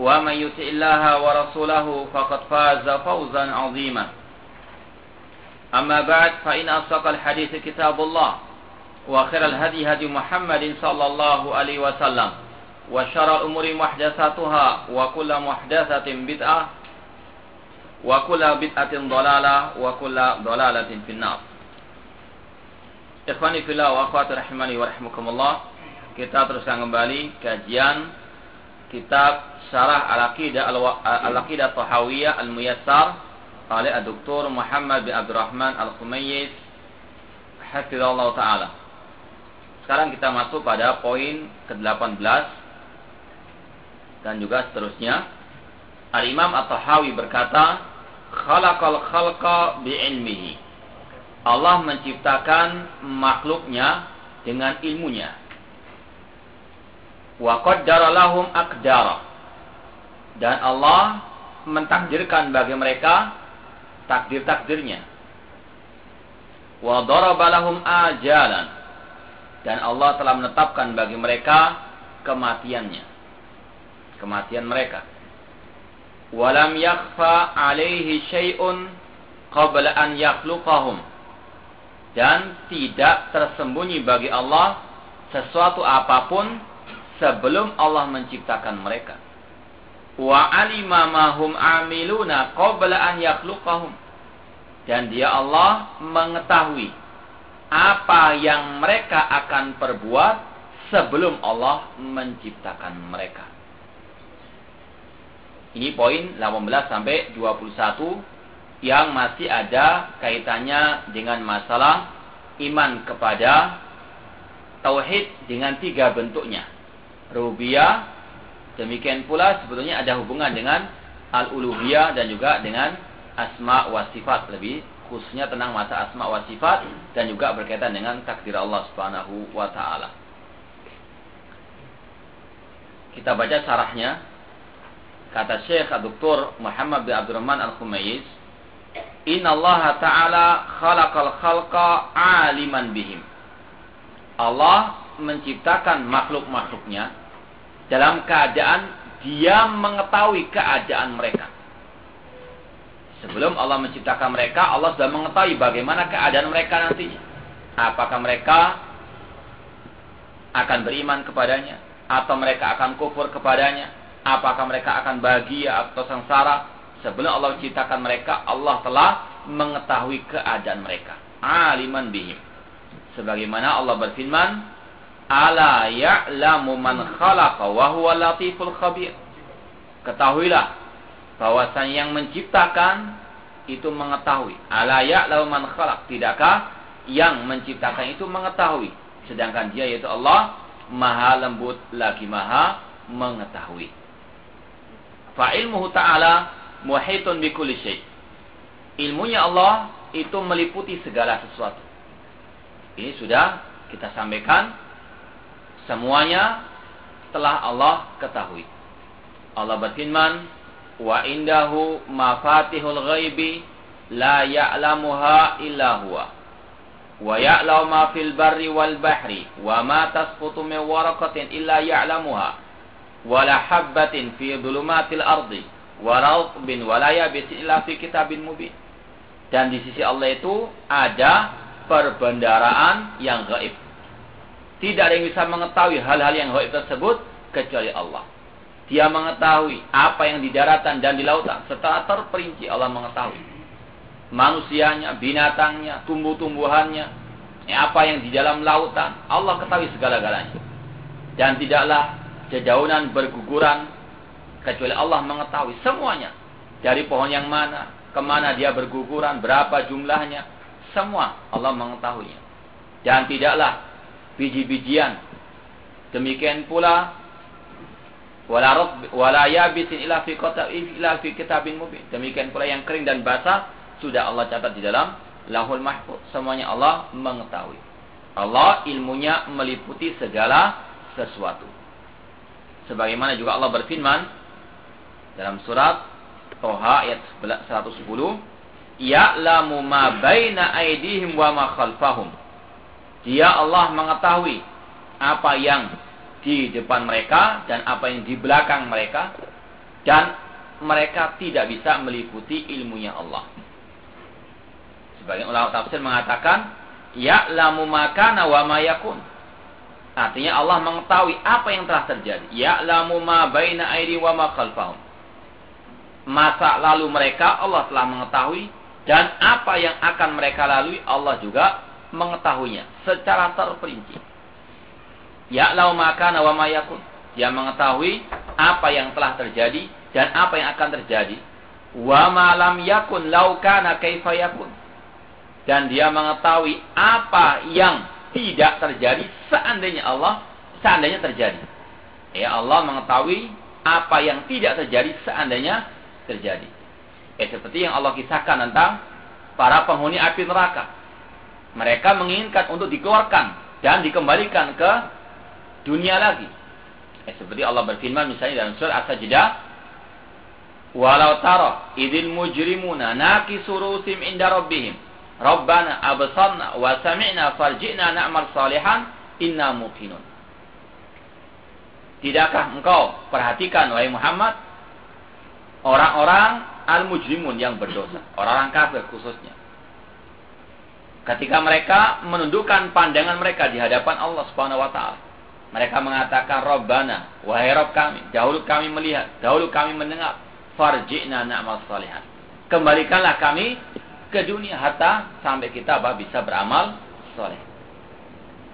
ومن يطع الله ورسوله فقد فاز فوزا عظيما أما بعد فإن أصدق الحديث كتاب الله وخير الهدي هدي محمد صلى الله عليه وسلم وشر الأمور محدثاتها وكل محدثة بدعة وكل بدعة ضلالة وكل ضلالة في النار Ikhwani fillah wa akhwati rahimani wa rahmukumullah. Kita teruskan kembali kajian kitab Syarah Al-Aqidah Al-Aqidah Tahawiyah Al-Muyassar oleh Dr. Muhammad bin Abdurrahman Al-Khumayyiz hafizallahu taala. Sekarang kita masuk pada poin ke-18 dan juga seterusnya. Al-Imam At-Tahawi berkata, "Khalaqal khalqa bi'ilmihi." Allah menciptakan makhluknya dengan ilmunya wa qaddara lahum aqdara dan Allah mentakdirkan bagi mereka takdir-takdirnya. Wa daraba lahum ajalan. Dan Allah telah menetapkan bagi mereka kematiannya. Kematian mereka. Walam yakhfa alaihi syai'un qabla an yakhluqahum. Dan tidak tersembunyi bagi Allah sesuatu apa pun sebelum Allah menciptakan mereka. Wa alima ma hum amiluna qabla an yakhluqahum. Dan dia Allah mengetahui apa yang mereka akan perbuat sebelum Allah menciptakan mereka. Ini poin 18 sampai 21 yang masih ada kaitannya dengan masalah iman kepada tauhid dengan tiga bentuknya rububiyah demikian pula sebetulnya ada hubungan dengan al-uluhiyah dan juga dengan asma wa sifat lebih khususnya tentang masa asma wa sifat dan juga berkaitan dengan takdir Allah Subhanahu wa taala. Kita baca sarahnya. Kata Syekh Dr. Muhammad bin Abdurrahman Al-Khumayyiz, "Inna Allah Ta'ala khalaqal khalqa aliman bihim." Allah menciptakan makhluk-makhluknya dalam keadaan dia mengetahui keadaan mereka. Sebelum Allah menciptakan mereka, Allah sudah mengetahui bagaimana keadaan mereka nantinya. Apakah mereka akan beriman kepadanya atau mereka akan kufur kepadanya? Apakah mereka akan bahagia atau sengsara? Sebelum Allah menciptakan mereka, Allah telah mengetahui keadaan mereka. Aliman bihim. Sebagaimana Allah berfirman, Ala ya'lamu man khalaqa wa huwa latiful khabir. Ketahuilah bahwasanya yang menciptakan itu mengetahui. Ala ya'lamu man khalaq. Tidakkah yang menciptakan itu mengetahui. Sedangkan dia yaitu Allah maha lembut lagi maha mengetahui. Fa ilmuhu ta'ala muhitun bi kulli syai. Ilmunya Allah itu meliputi segala sesuatu. Ini sudah kita sampaikan Semuanya telah Allah ketahui. Allah berfirman, "Wa indahu mafatihul ghaibi la ya'lamuha illa huwa." Wa ya'lamu ma fil barri wal bahri wa ma tasqutu min waraqatin illa ya'lamuha wa la habbatin fi dhulumatil ardi wa ratbin wa la yabisin illa fi kitabin mubin. Dan di sisi Allah itu ada perbendaraan yang gaib tidak ada yang bisa mengetahui hal-hal yang gaib tersebut kecuali Allah. Dia mengetahui apa yang di daratan dan di lautan setelah terperinci Allah mengetahui. Manusianya, binatangnya, tumbuh-tumbuhannya, apa yang di dalam lautan, Allah ketahui segala-galanya. Dan tidaklah jejaunan berguguran kecuali Allah mengetahui semuanya. Dari pohon yang mana, ke mana dia berguguran, berapa jumlahnya, semua Allah mengetahuinya. Dan tidaklah biji-bijian. Demikian pula wala rutb wala yabisin ila fi fi kitabin mubin. Demikian pula yang kering dan basah sudah Allah catat di dalam Lahul Mahfuz. Semuanya Allah mengetahui. Allah ilmunya meliputi segala sesuatu. Sebagaimana juga Allah berfirman dalam surat Toha ayat 110, Ya'lamu ma baina aidihim wa ma khalfahum. Dia Allah mengetahui apa yang di depan mereka dan apa yang di belakang mereka dan mereka tidak bisa meliputi ilmunya Allah. Sebagian ulama tafsir mengatakan ya'lamu makana wa ma. Artinya Allah mengetahui apa yang telah terjadi. Ya'lamu ma baina aidi wa ma khalfahum. Masa lalu mereka Allah telah mengetahui dan apa yang akan mereka lalui Allah juga mengetahuinya secara terperinci. Ya lau maka wa mayakun. Dia mengetahui apa yang telah terjadi dan apa yang akan terjadi. Wa malam yakun lau kana. Dan dia mengetahui apa yang tidak terjadi seandainya Allah seandainya terjadi. Ya Allah mengetahui apa yang tidak terjadi seandainya terjadi. Eh seperti yang Allah kisahkan tentang para penghuni api neraka. Mereka menginginkan untuk dikeluarkan dan dikembalikan ke dunia lagi. Eh, seperti Allah berfirman misalnya dalam surah As-Sajdah, "Walau tara idil mujrimuna nakisu rusim inda rabbihim, Rabbana absarna wa sami'na farji'na na'mal salihan inna muqinun." Tidakkah engkau perhatikan wahai Muhammad orang-orang al-mujrimun yang berdosa, orang-orang kafir khususnya. Ketika mereka menundukkan pandangan mereka di hadapan Allah Subhanahu wa taala, mereka mengatakan Rabbana, wahai Rabb kami, dahulu kami melihat, dahulu kami mendengar, farji'na na'mal salihan. Kembalikanlah kami ke dunia hatta sampai kita apa bisa beramal soleh.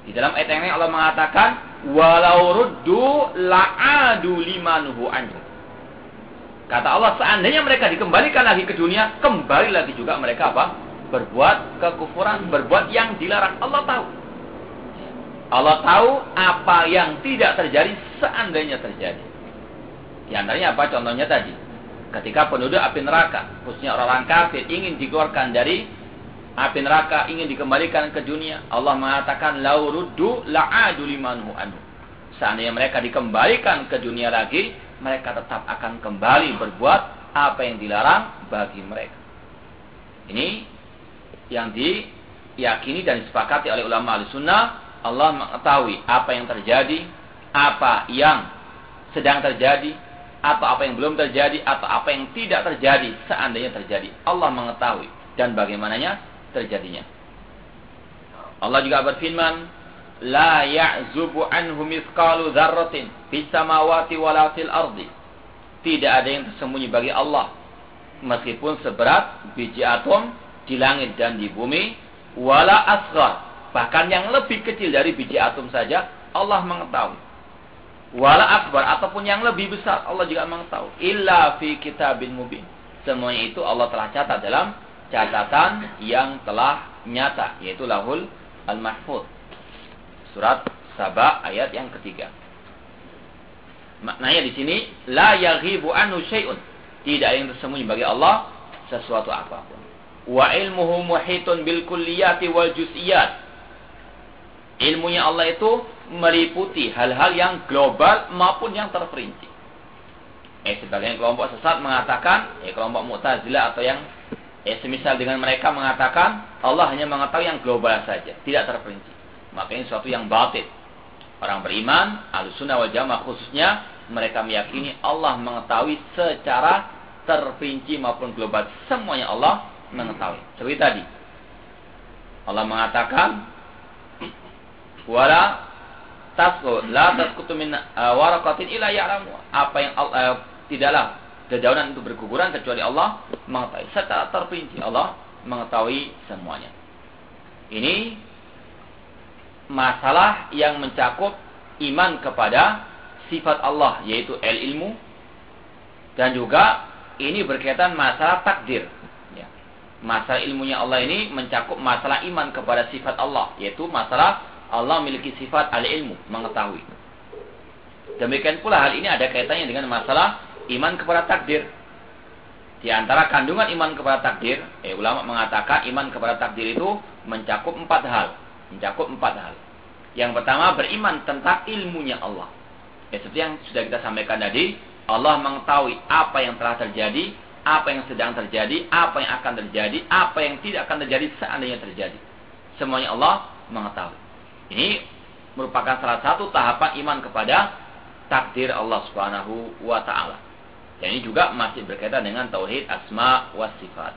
Di dalam ayat yang Allah mengatakan, walau ruddu la'adu limanuhu anhu. Kata Allah, seandainya mereka dikembalikan lagi ke dunia, kembali lagi juga mereka apa? Berbuat kekufuran, berbuat yang dilarang. Allah tahu. Allah tahu apa yang tidak terjadi seandainya terjadi. Di antaranya apa? Contohnya tadi. Ketika penduduk api neraka, khususnya orang-orang kafir ingin dikeluarkan dari api neraka, ingin dikembalikan ke dunia. Allah mengatakan, Lauruddu la'adu limanhu anhu. Seandainya mereka dikembalikan ke dunia lagi, mereka tetap akan kembali berbuat apa yang dilarang bagi mereka. Ini yang diyakini dan disepakati oleh ulama al-sunnah Allah mengetahui apa yang terjadi, apa yang sedang terjadi, atau apa yang belum terjadi, atau apa yang tidak terjadi seandainya terjadi. Allah mengetahui dan bagaimananya terjadinya. Allah juga berfirman, La ya'zubu anhu mithqalu dzarratin fis samawati wala fil ardi. Tidak ada yang tersembunyi bagi Allah meskipun seberat biji atom di langit dan di bumi wala asghar Bahkan yang lebih kecil dari biji atom saja Allah mengetahui. Wala akbar ataupun yang lebih besar Allah juga mengetahui. Illa fi kitabin mubin. Semuanya itu Allah telah catat dalam catatan yang telah nyata yaitu lahul al-mahfuz. Surat Saba ayat yang ketiga. Maknanya di sini la yaghibu anhu syai'un. Tidak ada yang tersembunyi bagi Allah sesuatu apa pun. Wa ilmuhu muhitun bil kulliyati wal juz'iyat Ilmunya Allah itu meliputi hal-hal yang global maupun yang terperinci. Eh, sebagian kelompok sesat mengatakan, eh, kelompok Mu'tazilah atau yang eh, semisal dengan mereka mengatakan Allah hanya mengetahui yang global saja, tidak terperinci. Maka ini suatu yang batin. Orang beriman, al-sunnah wal jamaah khususnya, mereka meyakini Allah mengetahui secara terperinci maupun global. Semuanya Allah mengetahui. Seperti tadi. Allah mengatakan wala tasqu la tasqutu min uh, waraqatin illa ya'lamu. Apa yang uh, tidaklah dedaunan itu berguguran kecuali Allah mengetahui secara terperinci Allah mengetahui semuanya. Ini masalah yang mencakup iman kepada sifat Allah yaitu el ilmu dan juga ini berkaitan masalah takdir. Masalah ilmunya Allah ini mencakup masalah iman kepada sifat Allah yaitu masalah Allah memiliki sifat al-ilmu, mengetahui. Demikian pula hal ini ada kaitannya dengan masalah iman kepada takdir. Di antara kandungan iman kepada takdir, eh, ulama mengatakan iman kepada takdir itu mencakup empat hal. Mencakup empat hal. Yang pertama beriman tentang ilmunya Allah. Ya, seperti yang sudah kita sampaikan tadi, Allah mengetahui apa yang telah terjadi, apa yang sedang terjadi, apa yang akan terjadi, apa yang tidak akan terjadi seandainya terjadi. Semuanya Allah mengetahui. Ini merupakan salah satu tahapan iman kepada takdir Allah Subhanahu wa taala. Dan ini juga masih berkaitan dengan tauhid asma wa sifat.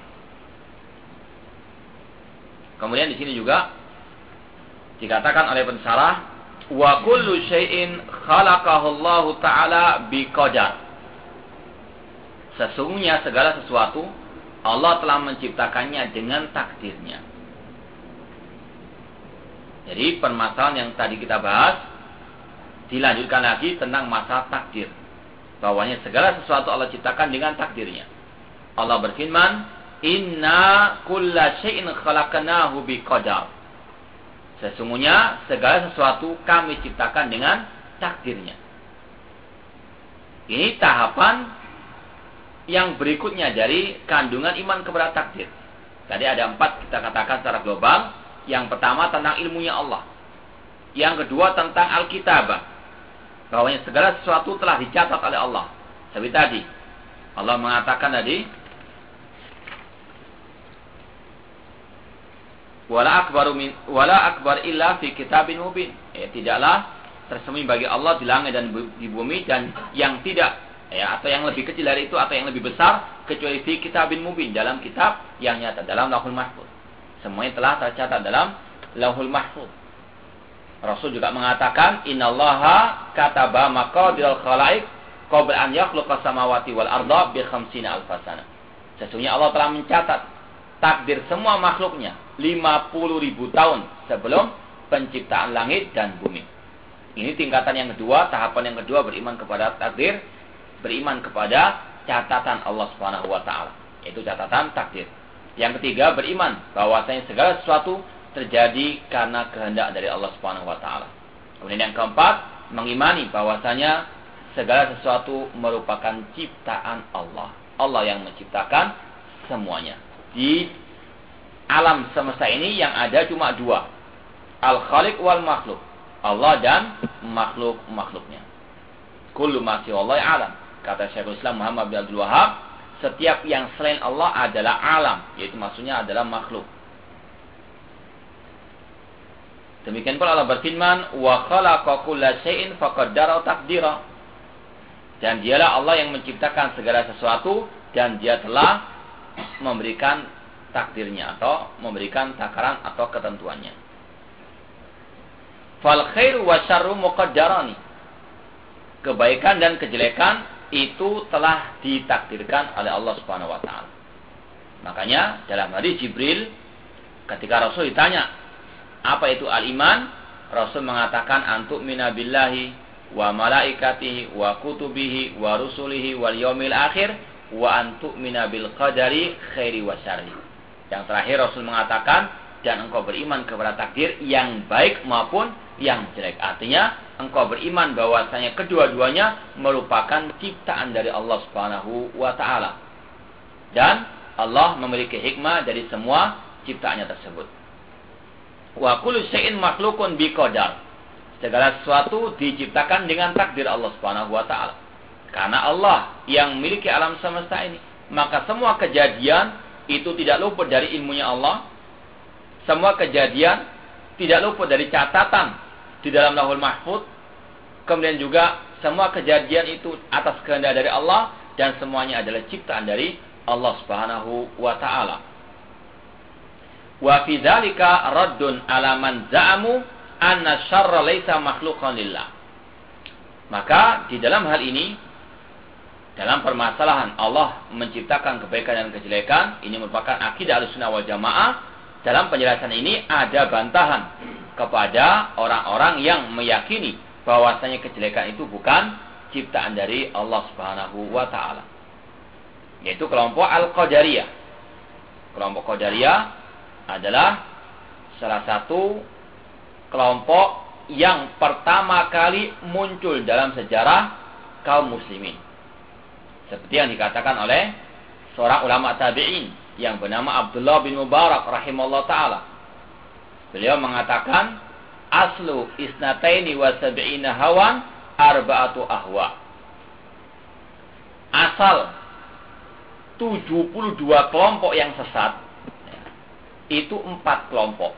Kemudian di sini juga dikatakan oleh pensarah wa kullu syai'in khalaqahu Allah taala biqadar. Sesungguhnya segala sesuatu Allah telah menciptakannya dengan takdirnya. Jadi permasalahan yang tadi kita bahas dilanjutkan lagi tentang masalah takdir. Bahwanya segala sesuatu Allah ciptakan dengan takdirnya. Allah berfirman, "Inna kulla syai'in khalaqnahu biqadar." Sesungguhnya segala sesuatu kami ciptakan dengan takdirnya. Ini tahapan yang berikutnya dari kandungan iman kepada takdir. Tadi ada empat kita katakan secara global. Yang pertama tentang ilmunya Allah. Yang kedua tentang Alkitabah. Bahwa segala sesuatu telah dicatat oleh Allah. Seperti tadi. Allah mengatakan tadi. Wala akbaru min, wala akbar illa fi kitabin mubin. Ya, tidaklah tersembunyi bagi Allah di langit dan di bumi dan yang tidak ya atau yang lebih kecil dari itu atau yang lebih besar kecuali fi kitabin mubin dalam kitab yang nyata dalam lahul mahfuz. Semuanya telah tercatat dalam Lauhul Mahfuz. Rasul juga mengatakan, "Innallaha kataba maqadiral khalaiq qabla an yakhluqa samawati wal arda bi khamsina alfasana." Sesungguhnya Allah telah mencatat takdir semua makhluknya 50 ribu tahun sebelum penciptaan langit dan bumi. Ini tingkatan yang kedua, tahapan yang kedua beriman kepada takdir, beriman kepada catatan Allah Subhanahu wa taala, yaitu catatan takdir. Yang ketiga, beriman bahwasanya segala sesuatu terjadi karena kehendak dari Allah Subhanahu wa taala. Kemudian yang keempat, mengimani bahwasanya segala sesuatu merupakan ciptaan Allah. Allah yang menciptakan semuanya. Di alam semesta ini yang ada cuma dua. Al-Khaliq wal makhluk. Allah dan makhluk-makhluknya. Kullu ma Allah alam. Kata Syekhul Islam Muhammad bin Abdul Wahab, setiap yang selain Allah adalah alam, yaitu maksudnya adalah makhluk. Demikian pula Allah berfirman, "Wa khalaqa kulla syai'in faqaddara taqdira." Dan dialah Allah yang menciptakan segala sesuatu dan dia telah memberikan takdirnya atau memberikan takaran atau ketentuannya. Fal khairu wa syarru muqaddarani. Kebaikan dan kejelekan itu telah ditakdirkan oleh Allah Subhanahu wa taala. Makanya dalam hadis Jibril ketika Rasul ditanya, apa itu al-iman? Rasul mengatakan antuk minabillahi wa malaikatihi wa kutubihi wa rusulihi wal yaumil akhir wa antuk minabil qadari khairi wa syarri. Yang terakhir Rasul mengatakan dan engkau beriman kepada takdir yang baik maupun yang jelek. Artinya engkau beriman bahwasanya kedua-duanya merupakan ciptaan dari Allah Subhanahu wa taala. Dan Allah memiliki hikmah dari semua ciptaannya tersebut. Wa kullu syai'in makhlukun biqadar. Segala sesuatu diciptakan dengan takdir Allah Subhanahu wa taala. Karena Allah yang memiliki alam semesta ini, maka semua kejadian itu tidak luput dari ilmunya Allah. Semua kejadian tidak luput dari catatan di dalam lahul mahfud. Kemudian juga semua kejadian itu atas kehendak dari Allah dan semuanya adalah ciptaan dari Allah Subhanahu wa taala. Wa fi dzalika raddun ala man za'amu anna syarra laisa makhluqan lillah. Maka di dalam hal ini dalam permasalahan Allah menciptakan kebaikan dan kejelekan, ini merupakan akidah Ahlussunnah wal Jamaah. Dalam penjelasan ini ada bantahan kepada orang-orang yang meyakini bahwasanya kejelekan itu bukan ciptaan dari Allah Subhanahu wa taala. Yaitu kelompok Al-Qadariyah. Kelompok Qadariyah adalah salah satu kelompok yang pertama kali muncul dalam sejarah kaum muslimin. Seperti yang dikatakan oleh seorang ulama tabi'in yang bernama Abdullah bin Mubarak rahimahullah taala. Beliau mengatakan aslu isnataini wa sab'ina hawan arba'atu ahwa. Asal 72 kelompok yang sesat itu empat kelompok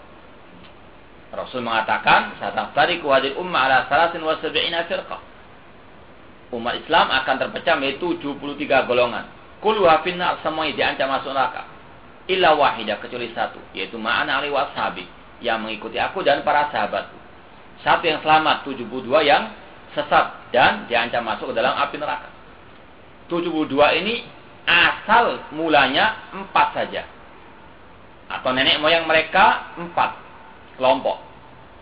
Rasul mengatakan, "Sataftariqu hadhihi umma ala salasin wa sab'ina firqah." Umat Islam akan terpecah menjadi 73 golongan. Kulluha finnar semuanya diancam masuk neraka. Illa wahidah kecuali satu, yaitu ma'ana ali washabi yang mengikuti aku dan para sahabat. Satu yang selamat, 72 yang sesat dan diancam masuk ke dalam api neraka. 72 ini asal mulanya empat saja. Atau nenek moyang mereka empat kelompok.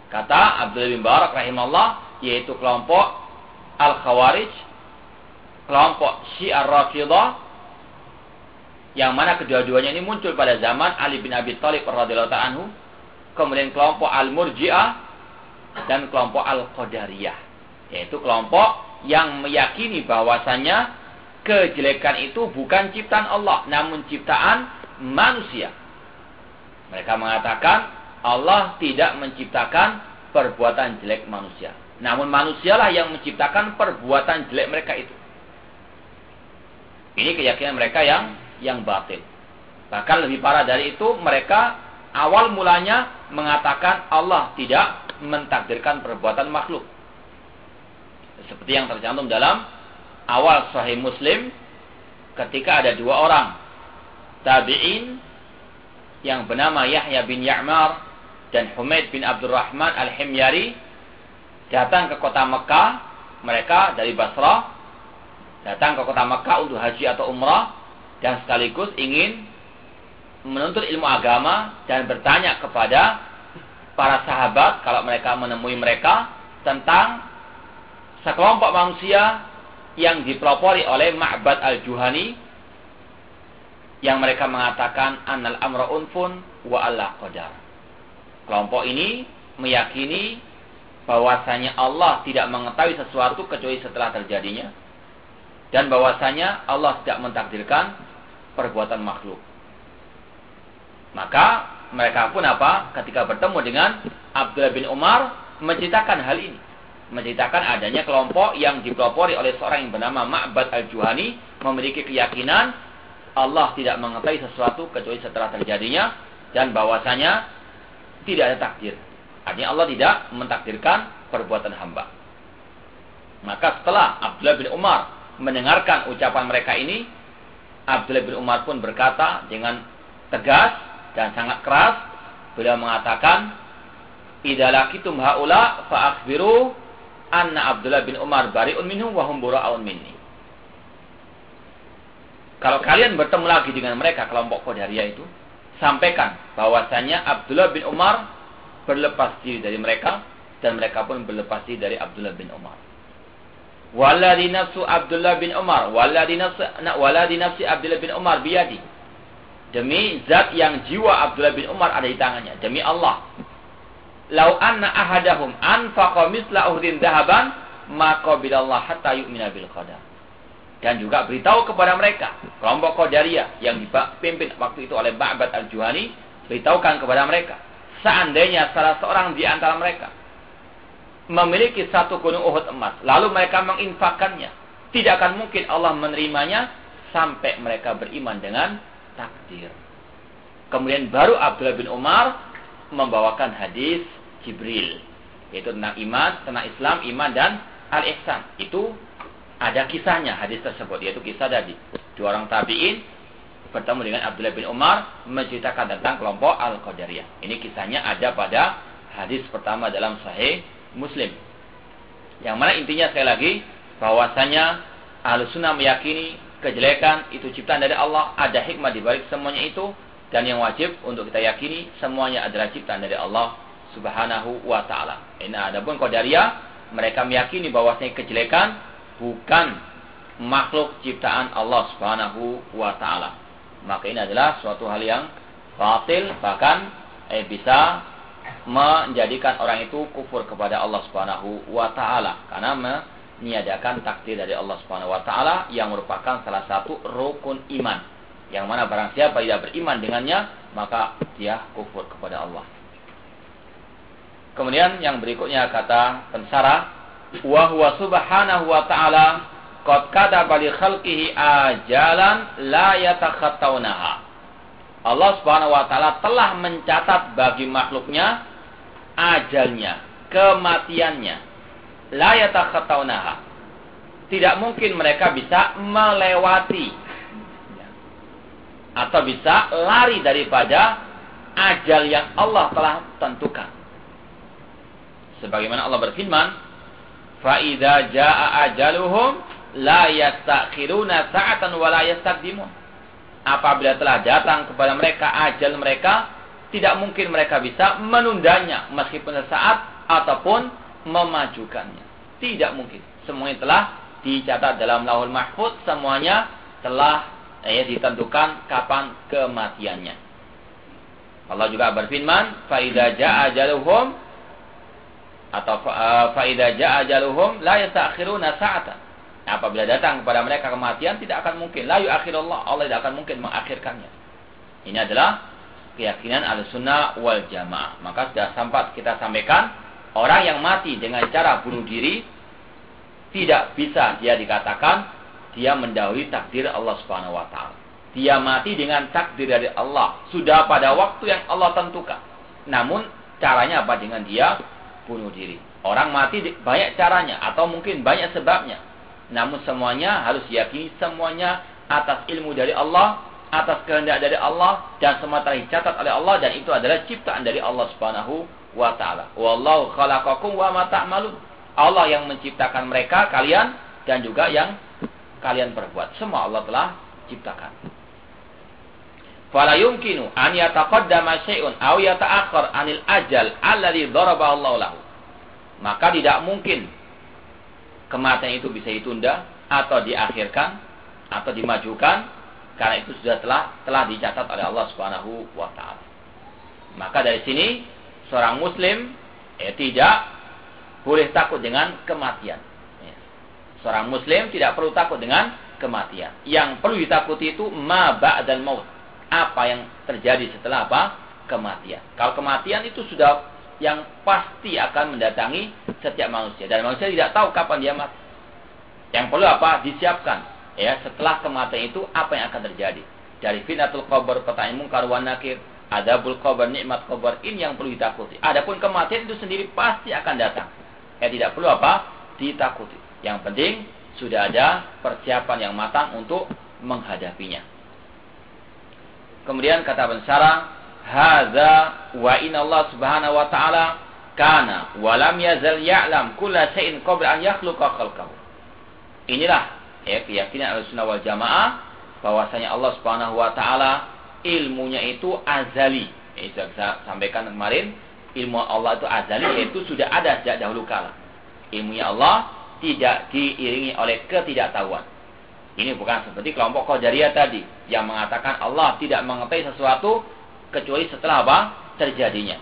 Kata Abdul bin Barak rahimahullah yaitu kelompok Al-Khawarij, kelompok Syiar Rafidah yang mana kedua-duanya ini muncul pada zaman Ali bin Abi Thalib radhiyallahu anhu, kemudian kelompok Al-Murji'ah dan kelompok Al-Qadariyah, yaitu kelompok yang meyakini bahwasanya kejelekan itu bukan ciptaan Allah, namun ciptaan manusia. Mereka mengatakan Allah tidak menciptakan perbuatan jelek manusia. Namun manusialah yang menciptakan perbuatan jelek mereka itu. Ini keyakinan mereka yang yang batil. Bahkan lebih parah dari itu, mereka awal mulanya mengatakan Allah tidak mentakdirkan perbuatan makhluk. Seperti yang tercantum dalam awal Sahih Muslim ketika ada dua orang tabi'in yang bernama Yahya bin Ya'mar dan Humaid bin Abdurrahman Al-Himyari datang ke kota Mekah, mereka dari Basrah datang ke kota Mekah untuk haji atau umrah dan sekaligus ingin menuntut ilmu agama dan bertanya kepada para sahabat kalau mereka menemui mereka tentang sekelompok manusia yang dipelopori oleh Ma'bad al-Juhani yang mereka mengatakan annal amra unfun wa Allah qadar Kelompok ini meyakini bahwasanya Allah tidak mengetahui sesuatu kecuali setelah terjadinya dan bahwasanya Allah tidak mentakdirkan perbuatan makhluk. Maka mereka pun apa? Ketika bertemu dengan Abdullah bin Umar menceritakan hal ini. Menceritakan adanya kelompok yang dipelopori oleh seorang yang bernama Ma'bad al-Juhani memiliki keyakinan Allah tidak mengetahui sesuatu kecuali setelah terjadinya dan bahwasanya tidak ada takdir. Artinya Allah tidak mentakdirkan perbuatan hamba. Maka setelah Abdullah bin Umar mendengarkan ucapan mereka ini, Abdullah bin Umar pun berkata dengan tegas dan sangat keras, beliau mengatakan, "Idza laqitum haula fa akhbiru anna Abdullah bin Umar bari'un minhum wa hum bura'un minni." Kalau kalian bertemu lagi dengan mereka kelompok Qadariyah itu, sampaikan bahwasanya Abdullah bin Umar berlepas diri dari mereka dan mereka pun berlepas diri dari Abdullah bin Umar. Walladhi nafsu Abdullah bin Umar, walladhi nafsu walladhi nafsi Abdullah bin Umar biyadi. Demi zat yang jiwa Abdullah bin Umar ada di tangannya, demi Allah. Lau anna ahadahum anfaqa misla uhdin dahaban, maka bilallah hatta yu'mina bil qadar dan juga beritahu kepada mereka kelompok Qadariyah yang dipimpin waktu itu oleh Ba'bad al-Juhani beritahukan kepada mereka seandainya salah seorang di antara mereka memiliki satu gunung Uhud emas lalu mereka menginfakkannya tidak akan mungkin Allah menerimanya sampai mereka beriman dengan takdir kemudian baru Abdullah bin Umar membawakan hadis Jibril yaitu tentang iman, tentang Islam, iman dan al-ihsan itu ada kisahnya hadis tersebut yaitu kisah dari dua orang tabi'in bertemu dengan Abdullah bin Umar menceritakan tentang kelompok Al-Qadariyah. Ini kisahnya ada pada hadis pertama dalam Sahih Muslim. Yang mana intinya sekali lagi bahwasanya Ahlussunnah meyakini kejelekan itu ciptaan dari Allah, ada hikmah di balik semuanya itu dan yang wajib untuk kita yakini semuanya adalah ciptaan dari Allah Subhanahu wa taala. Ini adapun Qadariyah mereka meyakini bahwasanya kejelekan bukan makhluk ciptaan Allah Subhanahu wa taala. Maka ini adalah suatu hal yang batil bahkan eh, bisa menjadikan orang itu kufur kepada Allah Subhanahu wa taala karena meniadakan takdir dari Allah Subhanahu wa taala yang merupakan salah satu rukun iman. Yang mana barang siapa tidak beriman dengannya, maka dia kufur kepada Allah. Kemudian yang berikutnya kata pensara wa huwa subhanahu wa ta'ala qad kataba li khalqihi ajalan la yatakhattawnaha. Allah Subhanahu wa taala telah mencatat bagi makhluknya ajalnya, kematiannya. La. Tidak mungkin mereka bisa melewati atau bisa lari daripada ajal yang Allah telah tentukan. Sebagaimana Allah berfirman, "Fa jaa ajaluhum la yastakhiruna sa'atan wa la yastaqdimun." Apabila telah datang kepada mereka ajal mereka, tidak mungkin mereka bisa menundanya meskipun sesaat ataupun memajukannya. Tidak mungkin. Semuanya telah dicatat dalam Lauhul Mahfuz, semuanya telah eh, ditentukan kapan kematiannya. Allah juga berfirman, "Fa idza jaa ajaluhum atau eh, faida jaa ajaluhum la yasta'khiruna sa'atan. Apabila datang kepada mereka kematian tidak akan mungkin la yu'akhirullah Allah tidak akan mungkin mengakhirkannya. Ini adalah keyakinan Ahlussunnah wal Jamaah. Maka sudah sempat kita sampaikan orang yang mati dengan cara bunuh diri tidak bisa dia dikatakan dia mendahului takdir Allah Subhanahu wa taala. Dia mati dengan takdir dari Allah, sudah pada waktu yang Allah tentukan. Namun caranya apa dengan dia bunuh diri. Orang mati banyak caranya atau mungkin banyak sebabnya. Namun semuanya harus yakini semuanya atas ilmu dari Allah, atas kehendak dari Allah dan semua telah dicatat oleh Allah dan itu adalah ciptaan dari Allah Subhanahu wa taala. Wallahu khalaqakum wa ma ta'malun. Allah yang menciptakan mereka kalian dan juga yang kalian perbuat. Semua Allah telah ciptakan. Fala yumkinu an yataqaddama syai'un aw yata'akhkhar 'anil ajal alladhi daraba Allah lahu. Maka tidak mungkin kematian itu bisa ditunda atau diakhirkan atau dimajukan karena itu sudah telah telah dicatat oleh Allah Subhanahu wa taala. Maka dari sini seorang muslim eh, tidak boleh takut dengan kematian. Ya. Seorang muslim tidak perlu takut dengan kematian. Yang perlu ditakuti itu ma ba'dal maut apa yang terjadi setelah apa? Kematian. Kalau kematian itu sudah yang pasti akan mendatangi setiap manusia dan manusia tidak tahu kapan dia mati. Yang perlu apa? Disiapkan. Ya, setelah kematian itu apa yang akan terjadi? Dari finatul qabr, pertanyaan mungkar wa nakir, adabul qabr, nikmat qabr, ini yang perlu ditakuti. Adapun kematian itu sendiri pasti akan datang. Ya tidak perlu apa? Ditakuti. Yang penting sudah ada persiapan yang matang untuk menghadapinya. Kemudian kata Bensara, "Hadza wa inna Allah Subhanahu wa taala kana wa lam yazal ya'lam kulla shay'in qabla an yakhluqa khalqahu." Inilah ya keyakinan Ahlussunnah wal Jamaah bahwasanya Allah Subhanahu wa taala ilmunya itu azali. Ya, saya sampaikan kemarin, ilmu Allah itu azali yaitu sudah ada sejak dahulu kala. Ilmunya Allah tidak diiringi oleh ketidaktahuan. Ini bukan seperti kelompok Qadariyah tadi yang mengatakan Allah tidak mengetahui sesuatu kecuali setelah apa? terjadinya.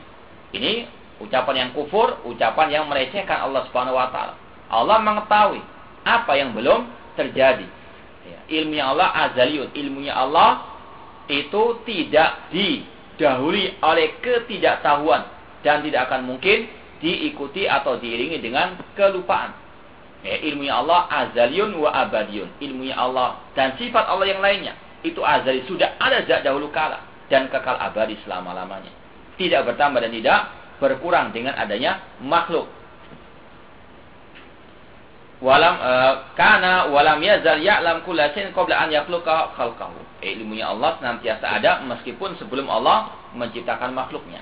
Ini ucapan yang kufur, ucapan yang merecehkan Allah Subhanahu wa taala. Allah mengetahui apa yang belum terjadi. Ya, ilmunya Allah azaliun, ilmunya Allah itu tidak didahului oleh ketidaktahuan dan tidak akan mungkin diikuti atau diiringi dengan kelupaan. Ya, ilmunya Allah azaliyun wa abadiyun. Ilmunya Allah dan sifat Allah yang lainnya. Itu azali. Sudah ada sejak dahulu kala. Dan kekal abadi selama-lamanya. Tidak bertambah dan tidak berkurang dengan adanya makhluk. Walam uh, kana walam yazal ya'lam kulla shay'in qabla an yakhluqa khalqahu. Ilmunya Allah senantiasa ada meskipun sebelum Allah menciptakan makhluknya.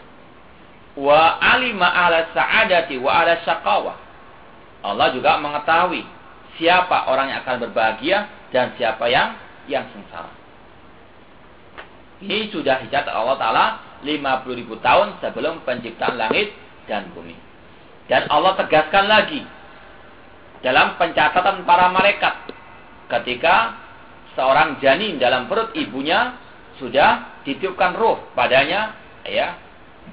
wa alima ala sa'adati wa ala syaqawa. Allah juga mengetahui siapa orang yang akan berbahagia dan siapa yang yang sengsara. Ini sudah dicatat Allah Ta'ala 50 ribu tahun sebelum penciptaan langit dan bumi. Dan Allah tegaskan lagi dalam pencatatan para malaikat. Ketika seorang janin dalam perut ibunya sudah ditiupkan roh padanya ya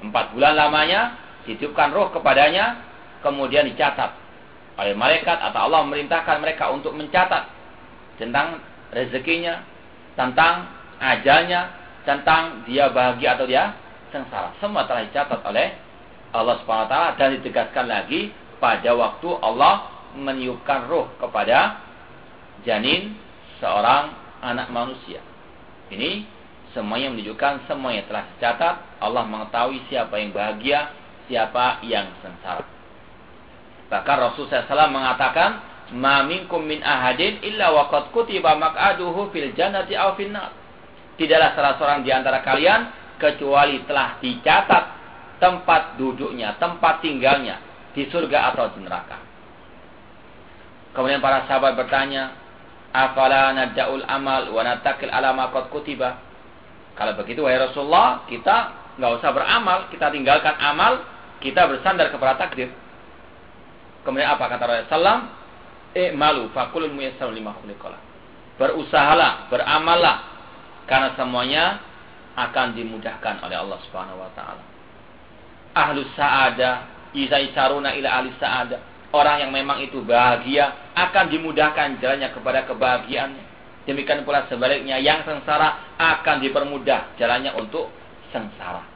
empat bulan lamanya ditiupkan roh kepadanya kemudian dicatat oleh malaikat atau Allah memerintahkan mereka untuk mencatat tentang rezekinya tentang ajalnya tentang dia bahagia atau dia sengsara. Semua telah dicatat oleh Allah Subhanahu wa taala dan ditegaskan lagi pada waktu Allah meniupkan roh kepada janin seorang anak manusia. Ini semuanya menunjukkan semuanya telah dicatat. Allah mengetahui siapa yang bahagia, siapa yang sengsara. Bahkan Rasulullah SAW mengatakan, "Ma minkum min ahadin illa waqad kutiba maq'aduhu fil jannati aw fil nar." Tidaklah salah seorang di antara kalian kecuali telah dicatat tempat duduknya, tempat tinggalnya di surga atau di neraka. Kemudian para sahabat bertanya, "Afala nad'ul amal wa natakil ala ma qad kutiba?" Kalau begitu wahai Rasulullah, kita nggak usah beramal, kita tinggalkan amal, kita bersandar kepada takdir. Kemudian apa kata Rasulullah? Eh malu fakulun muyassarun lima khuliqala. Berusahalah, beramallah karena semuanya akan dimudahkan oleh Allah Subhanahu wa taala. Ahlus sa'ada, iza isaruna ila ahli sa'ada. Orang yang memang itu bahagia akan dimudahkan jalannya kepada kebahagiaannya. Demikian pula sebaliknya yang sengsara akan dipermudah jalannya untuk sengsara.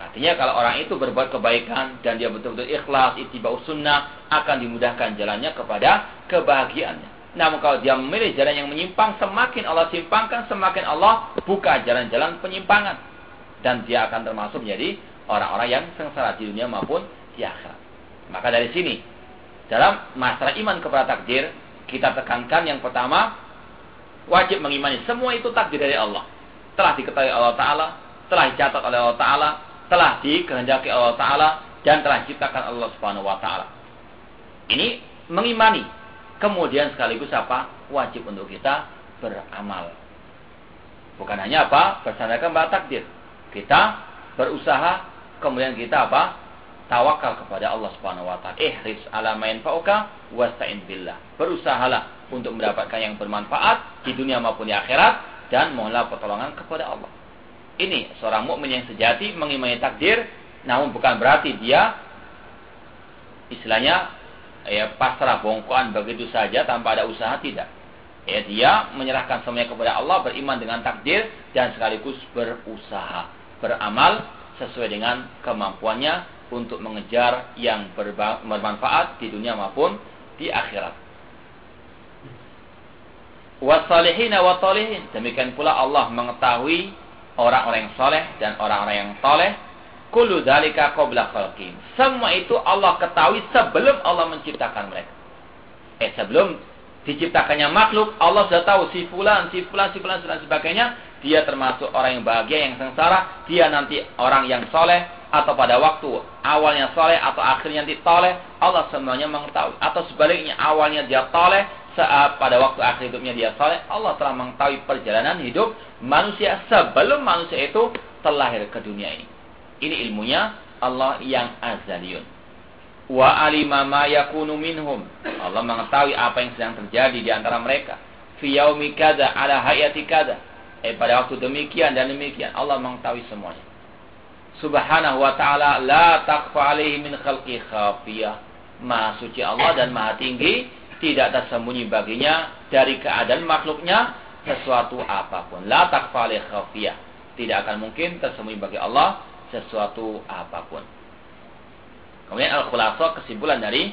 Artinya kalau orang itu berbuat kebaikan dan dia betul-betul ikhlas, itibau sunnah, akan dimudahkan jalannya kepada kebahagiaannya. Namun kalau dia memilih jalan yang menyimpang, semakin Allah simpangkan, semakin Allah buka jalan-jalan penyimpangan. Dan dia akan termasuk menjadi orang-orang yang sengsara di dunia maupun di akhirat. Maka dari sini, dalam masalah iman kepada takdir, kita tekankan yang pertama, wajib mengimani semua itu takdir dari Allah. Telah diketahui Allah Ta'ala, telah dicatat oleh Allah Ta'ala, telah dikehendaki Allah Ta'ala, dan telah diciptakan Allah Subhanahu Wa Ta'ala. Ini mengimani. Kemudian sekaligus apa? Wajib untuk kita beramal. Bukan hanya apa? Bersandarkan pada takdir. Kita berusaha, kemudian kita apa? Tawakal kepada Allah Subhanahu wa taala. Ihris ala ma yanfa'uka wasta'in billah. Berusahalah untuk mendapatkan yang bermanfaat di dunia maupun di akhirat dan mohonlah pertolongan kepada Allah. Ini seorang mukmin yang sejati mengimani takdir, namun bukan berarti dia istilahnya ya pasrah bongkoan begitu saja tanpa ada usaha tidak. Ya dia menyerahkan semuanya kepada Allah, beriman dengan takdir dan sekaligus berusaha, beramal sesuai dengan kemampuannya untuk mengejar yang bermanfaat di dunia maupun di akhirat. Wasalihina wa Demikian pula Allah mengetahui orang-orang yang soleh dan orang-orang yang toleh. Kullu dalika qabla khalqin. Semua itu Allah ketahui sebelum Allah menciptakan mereka. Eh sebelum diciptakannya makhluk, Allah sudah tahu si fulan, si fulan, si fulan, dan sebagainya. Dia termasuk orang yang bahagia, yang sengsara. Dia nanti orang yang soleh, atau pada waktu awalnya soleh atau akhirnya nanti toleh, Allah semuanya mengetahui. Atau sebaliknya awalnya dia toleh, saat pada waktu akhir hidupnya dia soleh, Allah telah mengetahui perjalanan hidup manusia sebelum manusia itu terlahir ke dunia ini. Ini ilmunya Allah yang azaliyun. Wa alima ma yakunu minhum. Allah mengetahui apa yang sedang terjadi di antara mereka. Fi yaumi kada ala hayati kada. Eh pada waktu demikian dan demikian Allah mengetahui semuanya subhanahu wa ta'ala la takfa alaihi min khalqi khafiyah. Maha suci Allah dan maha tinggi, tidak tersembunyi baginya dari keadaan makhluknya sesuatu apa pun. La takfa alaihi khafiyah. Tidak akan mungkin tersembunyi bagi Allah sesuatu apa pun. Kemudian al-khulasah kesimpulan dari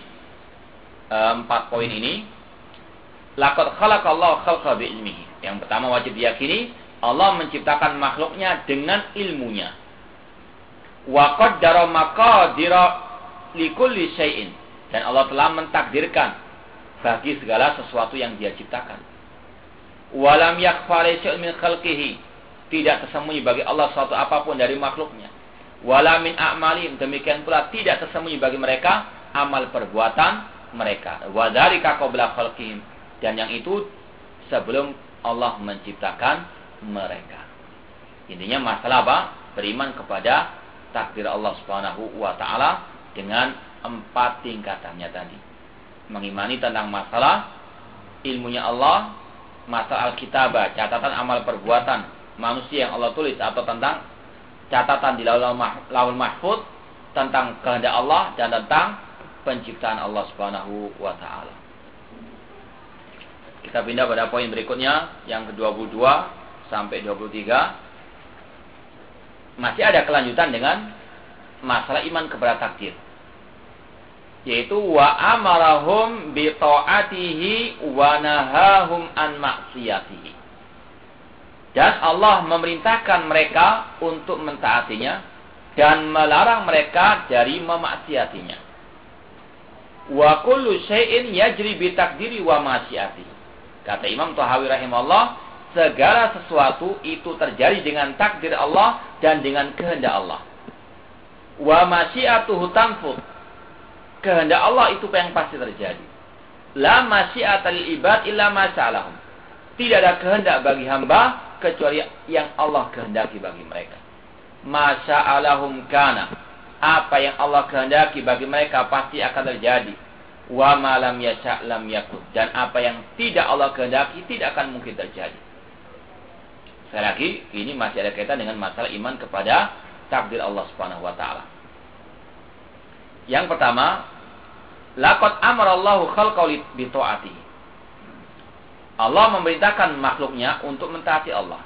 uh, empat poin ini. Laqad khalaqallahu khalqa bi'ilmihi. Yang pertama wajib diyakini Allah menciptakan makhluknya dengan ilmunya wa qaddara maqadira likulli syai'in dan Allah telah mentakdirkan bagi segala sesuatu yang Dia ciptakan. Walam yakfa min khalqihi tidak tersembunyi bagi Allah suatu apa pun dari makhluknya. Wala min. Demikian pula tidak tersembunyi bagi mereka amal perbuatan mereka. Wa dzalika qabla khalqihim. Dan yang itu sebelum Allah menciptakan mereka. Intinya masalah apa? Beriman kepada takdir Allah Subhanahu wa taala dengan empat tingkatannya tadi. Mengimani tentang masalah ilmunya Allah, masalah Alkitabah, catatan amal perbuatan manusia yang Allah tulis atau tentang catatan di laul mahfud tentang kehendak Allah dan tentang penciptaan Allah Subhanahu wa taala. Kita pindah pada poin berikutnya yang ke-22 sampai 23. Masih ada kelanjutan dengan masalah iman kepada takdir yaitu wa amarahum bi taatihi wa nahahum an maksiyatihi. Dan Allah memerintahkan mereka untuk mentaatinya dan melarang mereka dari memaksiatinya. Wa kullu syai'in yajri bi takdiri wa masyiatihi. Kata Imam Tahawi rahimahullah, segala sesuatu itu terjadi dengan takdir Allah dan dengan kehendak Allah. Wa masyiatuhu tanfud kehendak Allah itu yang pasti terjadi. La masyiatal ibad illa masya'alahum. Tidak ada kehendak bagi hamba kecuali yang Allah kehendaki bagi mereka. Masya'alahum kana. Apa yang Allah kehendaki bagi mereka pasti akan terjadi. Wa malam yasha' lam yakun. Dan apa yang tidak Allah kehendaki tidak akan mungkin terjadi. Sekali lagi, ini masih ada kaitan dengan masalah iman kepada takdir Allah Subhanahu wa taala. Yang pertama, laqad amarallahu khalqahu bi ta'ati. Allah memerintahkan makhluknya untuk mentaati Allah.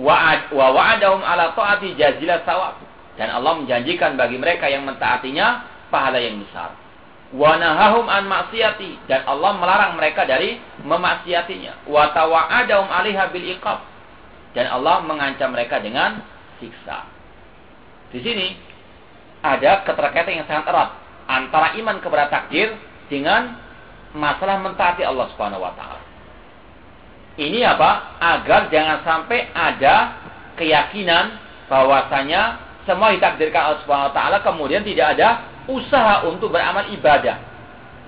Wa wa'adahum ala ta'ati jazila sawab. Dan Allah menjanjikan bagi mereka yang mentaatinya pahala yang besar. Wa nahahum an maksiati dan Allah melarang mereka dari memaksiatinya. Wa tawa'adahum 'alaiha bil iqab. Dan Allah mengancam mereka dengan siksa. Di sini ada keterkaitan yang sangat erat antara iman kepada takdir dengan masalah mentaati Allah Subhanahu wa taala. Ini apa? Agar jangan sampai ada keyakinan bahwasanya semua ditakdirkan Allah Subhanahu wa taala kemudian tidak ada usaha untuk beramal ibadah.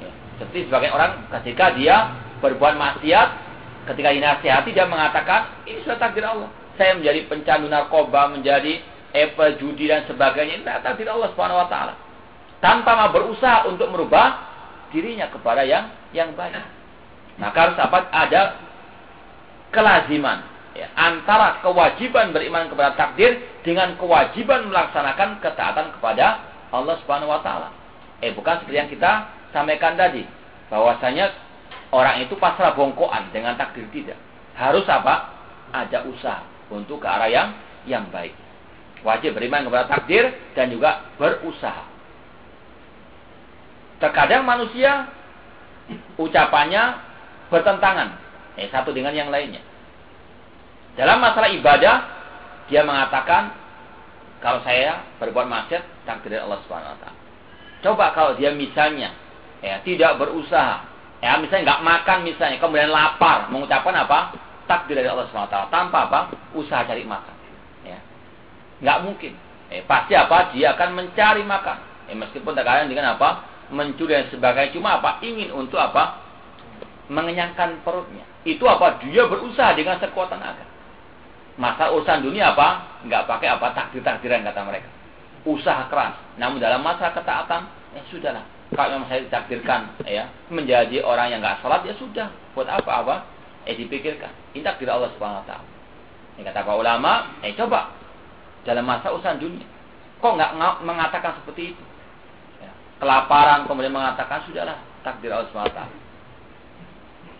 Ya, seperti sebagai orang ketika dia berbuat maksiat, ketika dinasihati dia mengatakan, ini sudah takdir Allah. Saya menjadi pencandu narkoba, menjadi apa judi dan sebagainya. Ini takdir Allah Subhanahu wa taala. Tanpa mau berusaha untuk merubah dirinya kepada yang yang baik. Maka harus dapat ada kelaziman ya, antara kewajiban beriman kepada takdir dengan kewajiban melaksanakan ketaatan kepada Allah Subhanahu wa taala. Eh bukan seperti yang kita sampaikan tadi bahwasanya orang itu pasrah bongkoan dengan takdir tidak. Harus apa? Ada usaha untuk ke arah yang yang baik wajib beriman kepada takdir dan juga berusaha. Terkadang manusia ucapannya bertentangan eh, satu dengan yang lainnya. Dalam masalah ibadah, dia mengatakan kalau saya berbuat maksiat takdir Allah Subhanahu wa taala. Coba kalau dia misalnya ya tidak berusaha, ya misalnya nggak makan misalnya, kemudian lapar, mengucapkan apa? Takdir dari Allah taala tanpa apa? Usaha cari makan. Nggak mungkin. Eh, pasti apa? Dia akan mencari makan. Eh, meskipun terkadang dengan apa? Mencuri dan sebagainya. Cuma apa? Ingin untuk apa? Mengenyangkan perutnya. Itu apa? Dia berusaha dengan sekuat tenaga. Masa urusan dunia apa? Nggak pakai apa? Takdir-takdiran kata mereka. Usaha keras. Namun dalam masa ketaatan, ya sudahlah. Kalau memang saya ditakdirkan ya menjadi orang yang nggak sholat ya sudah. Buat apa apa? Eh dipikirkan. Ini takdir Allah Subhanahu Wa. Ini kata para ulama, eh coba dalam masa usaha dunia. Kok nggak mengatakan seperti itu? Ya. Kelaparan kemudian mengatakan sudahlah takdir Allah SWT.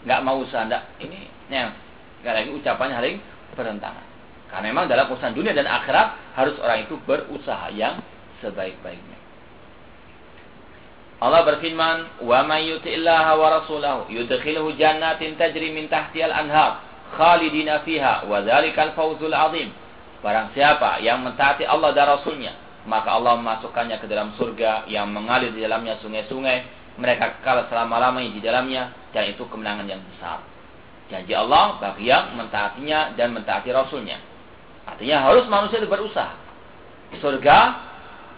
Nggak mau usaha, enggak. Ini yang nggak lagi ucapannya hari bertentangan. Karena memang dalam usaha dunia dan akhirat harus orang itu berusaha yang sebaik-baiknya. Allah berfirman, "Wa may yuti'illaha wa rasulahu yudkhiluhu jannatin tajri min tahtiha al-anhar khalidina fiha wa dzalikal fawzul 'adzim." Barang siapa yang mentaati Allah dan Rasulnya, maka Allah memasukkannya ke dalam surga yang mengalir di dalamnya sungai-sungai. Mereka kekal selama-lamanya di dalamnya, dan itu kemenangan yang besar. Janji Allah bagi yang mentaatinya dan mentaati Rasulnya. Artinya harus manusia itu berusaha. Surga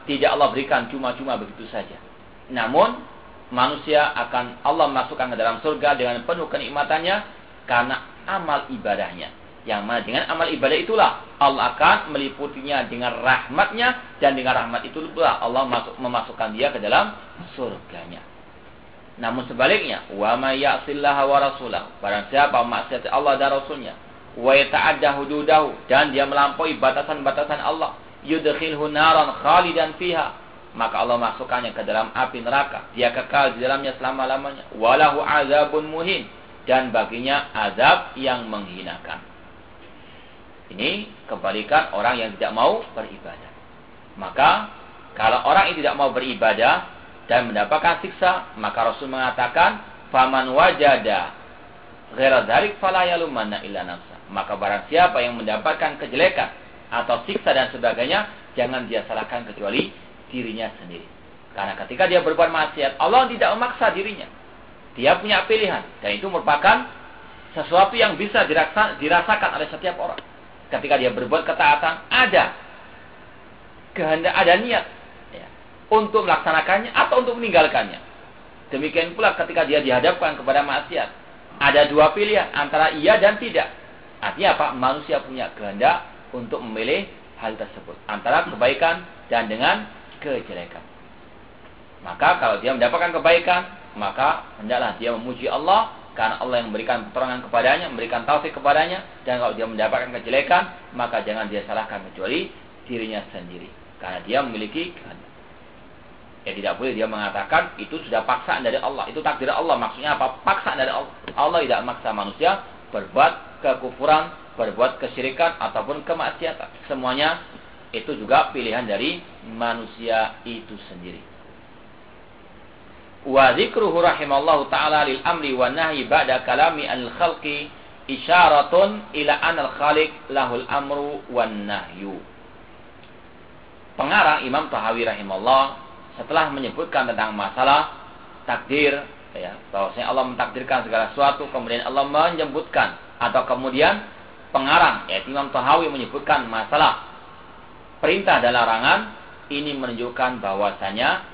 tidak Allah berikan cuma-cuma begitu saja. Namun manusia akan Allah masukkan ke dalam surga dengan penuh kenikmatannya karena amal ibadahnya. Yang mana dengan amal ibadah itulah Allah akan meliputinya dengan rahmatnya dan dengan rahmat itu pula Allah masuk, memasukkan dia ke dalam surganya. Namun sebaliknya, wa may ya'sillaha wa rasulahu, barang siapa maksiat Allah dan Rasulnya, wa yata'adda hududahu dan dia melampaui batasan-batasan Allah, yudkhilhu naran khalidan fiha, maka Allah masukkannya ke dalam api neraka. Dia kekal di dalamnya selama-lamanya. Walahu azabun muhin dan baginya azab yang menghinakan. Ini kebalikan orang yang tidak mau beribadah. Maka kalau orang yang tidak mau beribadah dan mendapatkan siksa, maka Rasul mengatakan, "Faman wajada ghaira dzalik fala illa nafsa." Maka barang siapa yang mendapatkan kejelekan atau siksa dan sebagainya, jangan dia salahkan kecuali dirinya sendiri. Karena ketika dia berbuat maksiat, Allah tidak memaksa dirinya. Dia punya pilihan. Dan itu merupakan sesuatu yang bisa dirasa, dirasakan oleh setiap orang. Ketika dia berbuat ketaatan, ada kehendak, ada niat ya, untuk melaksanakannya atau untuk meninggalkannya. Demikian pula ketika dia dihadapkan kepada maksiat, ada dua pilihan antara iya dan tidak. Artinya apa? Manusia punya kehendak untuk memilih hal tersebut antara kebaikan dan dengan kejelekan. Maka kalau dia mendapatkan kebaikan, maka hendaklah dia memuji Allah karena Allah yang memberikan pertolongan kepadanya, memberikan taufik kepadanya dan kalau dia mendapatkan kejelekan, maka jangan dia salahkan kecuali dirinya sendiri karena dia memiliki. Ya tidak boleh dia mengatakan itu sudah paksaan dari Allah, itu takdir Allah. Maksudnya apa? Paksaan dari Allah. Allah tidak memaksa manusia berbuat kekufuran, berbuat kesyirikan ataupun kemaksiatan. Semuanya itu juga pilihan dari manusia itu sendiri wa dzikruhu rahimallahu taala lil amri wa nahyi ba'da kalami al khalqi isyaratun ila anal khaliq lahul amru wan nahyu. Pengarang Imam Tahawi rahimahullah setelah menyebutkan tentang masalah takdir ya bahwasanya Allah mentakdirkan segala sesuatu kemudian Allah menyebutkan atau kemudian pengarang yaitu Imam Tahawi menyebutkan masalah perintah dan larangan ini menunjukkan bahwasanya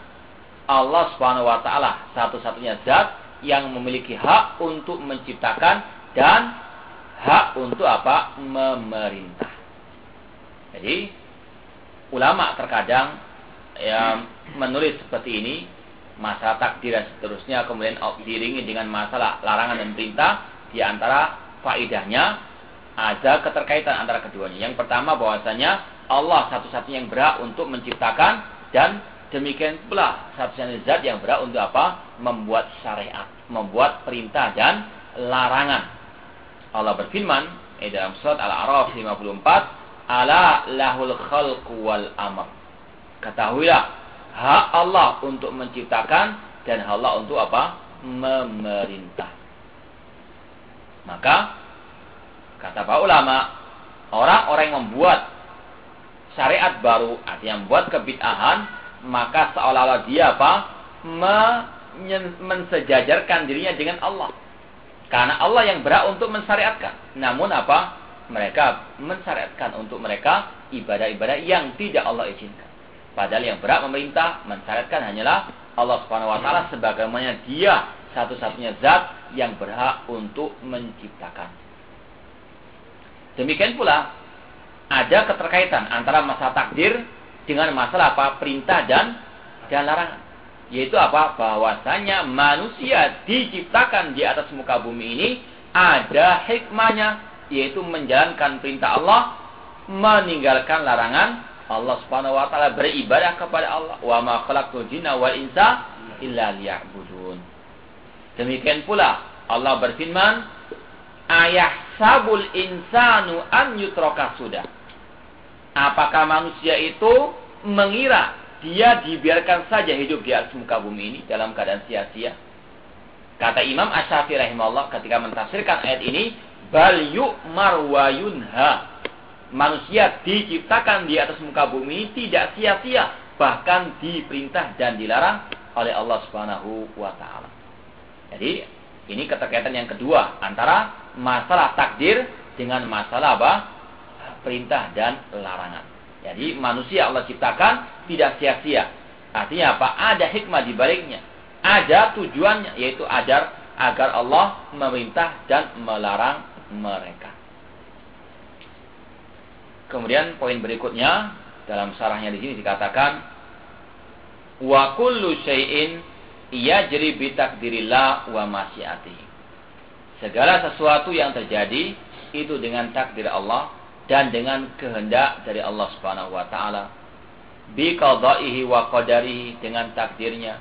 Allah Subhanahu wa taala satu-satunya zat yang memiliki hak untuk menciptakan dan hak untuk apa? memerintah. Jadi ulama terkadang ya menulis seperti ini masalah takdir dan seterusnya kemudian diiringi dengan masalah larangan dan perintah di antara faidahnya ada keterkaitan antara keduanya. Yang pertama bahwasanya Allah satu-satunya yang berhak untuk menciptakan dan Demikian pula satu-satunya zat yang berhak untuk apa? Membuat syariat, membuat perintah dan larangan. Allah berfirman eh, dalam surat Al-A'raf 54, "Ala lahul khalqu wal amr." Ketahuilah, hak Allah untuk menciptakan dan hak Allah untuk apa? Memerintah. Maka kata para ulama, orang-orang yang membuat syariat baru, artinya membuat kebid'ahan, maka seolah-olah dia apa? mensejajarkan dirinya dengan Allah. Karena Allah yang berhak untuk mensyariatkan. Namun apa? Mereka mensyariatkan untuk mereka ibadah-ibadah yang tidak Allah izinkan. Padahal yang berhak memerintah, mensyariatkan hanyalah Allah Subhanahu wa taala sebagaimana dia satu-satunya zat yang berhak untuk menciptakan. Demikian pula ada keterkaitan antara masa takdir dengan masalah apa? Perintah dan dan larangan. Yaitu apa? Bahwasanya manusia diciptakan di atas muka bumi ini ada hikmahnya yaitu menjalankan perintah Allah, meninggalkan larangan Allah Subhanahu wa taala beribadah kepada Allah. Wa ma khalaqtul jinna wal insa illa liya'budun. Demikian pula Allah berfirman, "Ayah sabul insanu an yutraka sudah." Apakah manusia itu mengira dia dibiarkan saja hidup di atas muka bumi ini dalam keadaan sia-sia? Kata Imam Asyafi rahimahullah ketika mentafsirkan ayat ini, bal yu'mar wa yunha. Manusia diciptakan di atas muka bumi tidak sia-sia, bahkan diperintah dan dilarang oleh Allah Subhanahu wa taala. Jadi, ini keterkaitan yang kedua antara masalah takdir dengan masalah apa? Perintah dan larangan. Jadi manusia Allah ciptakan tidak sia-sia. Artinya apa? Ada hikmah di baliknya. Ada tujuannya yaitu agar agar Allah memerintah dan melarang mereka. Kemudian poin berikutnya dalam sarahnya di sini dikatakan wa kullu syai'in yajri bi takdirillah wa masyiatihi. Segala sesuatu yang terjadi itu dengan takdir Allah dan dengan kehendak dari Allah Subhanahu wa taala. Bi qada'ihi wa qadarihi dengan takdirnya.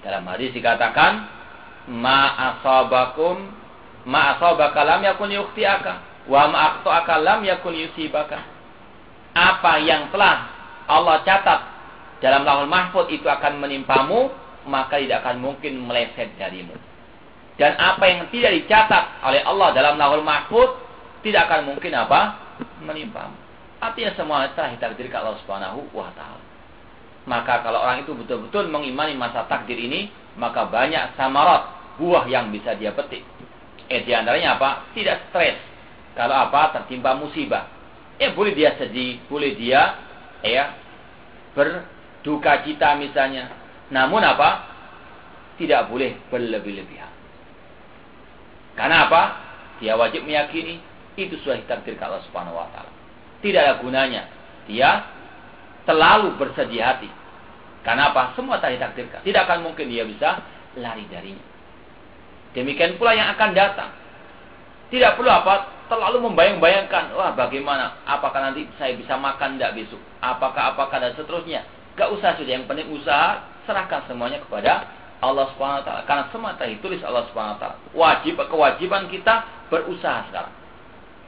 Dalam hadis dikatakan ma asabakum ma asabaka lam yakun yukhti'aka wa ma akhta'aka lam yakun yusibaka. Apa yang telah Allah catat dalam lahul mahfud itu akan menimpamu, maka tidak akan mungkin meleset darimu. Dan apa yang tidak dicatat oleh Allah dalam lahul mahfud, tidak akan mungkin apa? Menimpamu. Artinya semua telah ditakdirkan Allah Subhanahu wa taala. Maka kalau orang itu betul-betul mengimani masa takdir ini, maka banyak samarat, buah yang bisa dia petik. Eh di antaranya apa? Tidak stres. Kalau apa? Tertimpa musibah. Eh boleh dia sedih, boleh dia ya berduka cita misalnya. Namun apa? Tidak boleh berlebih-lebihan. Karena apa? Dia wajib meyakini itu sudah ditakdirkan Allah Subhanahu wa taala. Tidak ada gunanya dia terlalu bersedih hati. Karena apa? Semua telah ditakdirkan. Tidak akan mungkin dia bisa lari darinya. Demikian pula yang akan datang. Tidak perlu apa? Terlalu membayang-bayangkan, wah bagaimana? Apakah nanti saya bisa makan tidak besok? Apakah, apakah, dan seterusnya. Gak usah sudah. Yang penting usaha, serahkan semuanya kepada Allah Subhanahu wa taala. Karena semua telah ditulis Allah Subhanahu wa taala. Wajib kewajiban kita berusaha sekarang.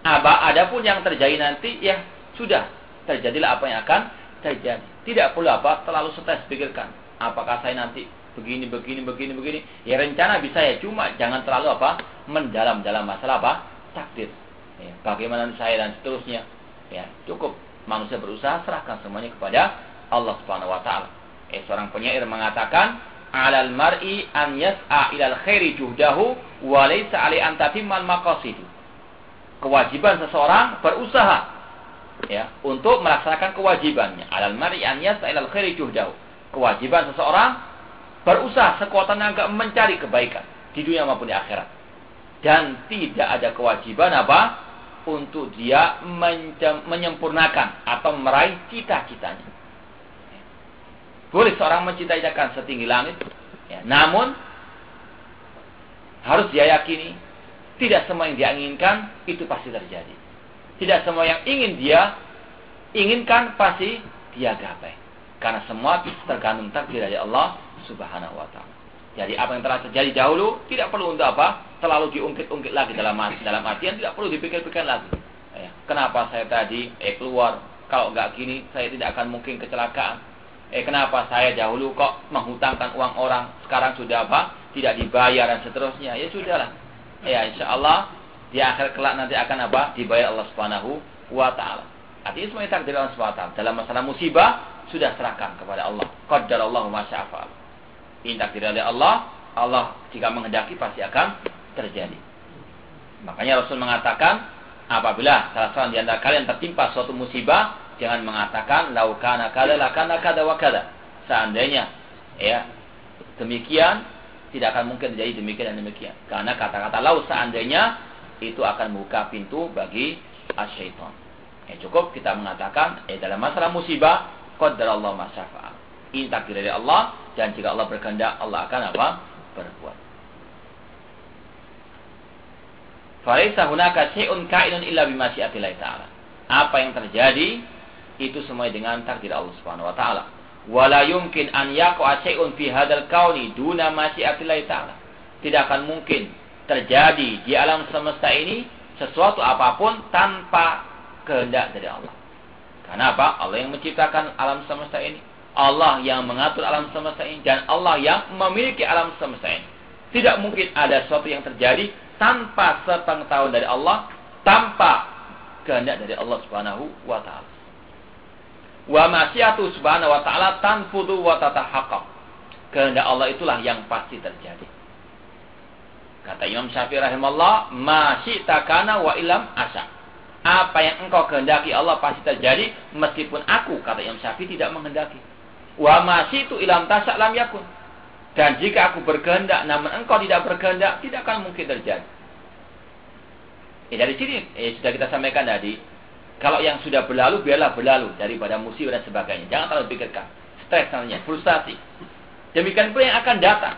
Apa adapun yang terjadi nanti ya sudah terjadilah apa yang akan terjadi. Tidak perlu apa terlalu stres pikirkan. Apakah saya nanti begini begini begini begini. Ya rencana bisa ya cuma jangan terlalu apa mendalam dalam masalah apa takdir. Ya, bagaimana saya dan seterusnya. Ya cukup manusia berusaha serahkan semuanya kepada Allah Subhanahu Wa Taala. Eh seorang penyair mengatakan alal mar'i an yas'a ilal khairi juhdahu wa ali an maqasidu kewajiban seseorang berusaha ya untuk melaksanakan kewajibannya. Alal mar'i an khairi. Kewajiban seseorang berusaha sekuat tenaga mencari kebaikan di dunia maupun di akhirat. Dan tidak ada kewajiban apa? Untuk dia menyempurnakan atau meraih cita-citanya. Boleh seorang mencintai-cintakan setinggi langit. Ya, namun, harus dia yakini tidak semua yang dia inginkan itu pasti terjadi. Tidak semua yang ingin dia inginkan pasti dia gapai. Karena semua tergantung takdir dari Allah Subhanahu wa taala. Jadi apa yang telah terjadi dahulu tidak perlu untuk apa? Terlalu diungkit-ungkit lagi dalam dalam artian tidak perlu dipikir-pikir lagi. Ya, kenapa saya tadi eh keluar? Kalau nggak gini saya tidak akan mungkin kecelakaan. Eh kenapa saya dahulu kok menghutangkan uang orang sekarang sudah apa? Tidak dibayar dan seterusnya. Ya sudahlah ya insya Allah di akhir kelak nanti akan apa? Dibayar Allah Subhanahu wa taala. Artinya semuanya takdir Allah Subhanahu wa taala. Dalam masalah musibah sudah serahkan kepada Allah. Qaddarallahu ma sya'afal. Ini takdir dari Allah, Allah jika menghendaki pasti akan terjadi. Makanya Rasul mengatakan, apabila salah seorang di antara kalian tertimpa suatu musibah, jangan mengatakan laukana kada lakana kada wa kada. Seandainya ya demikian tidak akan mungkin terjadi demikian dan demikian. Karena kata-kata lau seandainya itu akan membuka pintu bagi asyaiton. Ya cukup kita mengatakan eh dalam masalah musibah Allah masyafa'a. Ini takdir dari Allah dan jika Allah berkehendak Allah akan apa? berbuat. Falaisa hunaka syai'un ka'inun illa bimasyiatillah ta'ala. Apa yang terjadi itu semuanya dengan takdir Allah Subhanahu wa taala wala yumkin an yaqa syai'un fi hadzal kauni duna masyiatillah taala. Tidak akan mungkin terjadi di alam semesta ini sesuatu apa pun tanpa kehendak dari Allah. Karena apa? Allah yang menciptakan alam semesta ini. Allah yang mengatur alam semesta ini dan Allah yang memiliki alam semesta ini. Tidak mungkin ada sesuatu yang terjadi tanpa sepengetahuan dari Allah, tanpa kehendak dari Allah Subhanahu wa taala. Wa masyatu subhanahu wa ta'ala tanfudu wa tatahaqqaq. Kehendak Allah itulah yang pasti terjadi. Kata Imam Syafi'i rahimahullah, ma syi'ta kana wa ilam asa. Apa yang engkau kehendaki Allah pasti terjadi meskipun aku kata Imam Syafi'i tidak menghendaki. Wa itu ilam tasak lam yakun. Dan jika aku berkehendak namun engkau tidak berkehendak, tidak akan mungkin terjadi. Ya, dari sini eh, sudah kita sampaikan tadi, kalau yang sudah berlalu biarlah berlalu daripada musibah dan sebagainya. Jangan terlalu pikirkan. Stres namanya, frustasi. Demikian pula yang akan datang.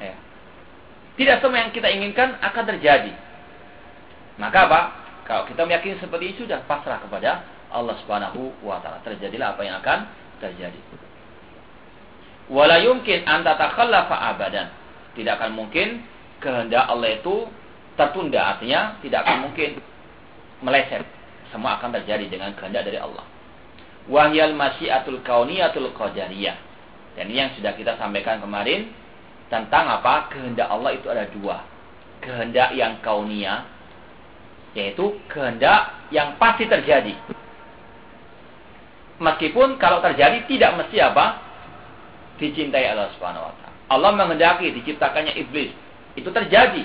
Ya. Tidak semua yang kita inginkan akan terjadi. Maka apa? Kalau kita meyakini seperti itu sudah pasrah kepada Allah Subhanahu wa taala. Terjadilah apa yang akan terjadi. Wala yumkin anta takhallafa abadan. Tidak akan mungkin kehendak Allah itu tertunda. Artinya tidak akan mungkin meleset. Semua akan terjadi dengan kehendak dari Allah. Wahyal masyiatul kauniyatul qadariyah. Dan ini yang sudah kita sampaikan kemarin tentang apa? Kehendak Allah itu ada dua. Kehendak yang kauniyah yaitu kehendak yang pasti terjadi. Meskipun kalau terjadi tidak mesti apa? Dicintai Allah Subhanahu wa taala. Allah menghendaki diciptakannya iblis. Itu terjadi.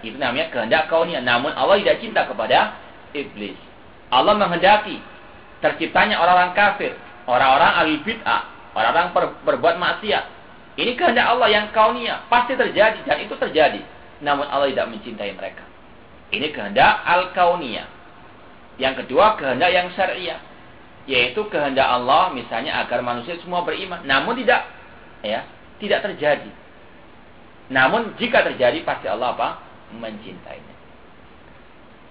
Itu namanya kehendak kauniyah. Namun Allah tidak cinta kepada iblis. Allah menghendaki terciptanya orang-orang kafir, orang-orang ahli bid'ah, orang-orang berbuat maksiat. Ini kehendak Allah yang kauniyah. Pasti terjadi dan itu terjadi. Namun Allah tidak mencintai mereka. Ini kehendak al-kauniyah. Yang kedua, kehendak yang syariah. Yaitu kehendak Allah misalnya agar manusia semua beriman. Namun tidak ya, tidak terjadi. Namun jika terjadi pasti Allah apa? mencintainya.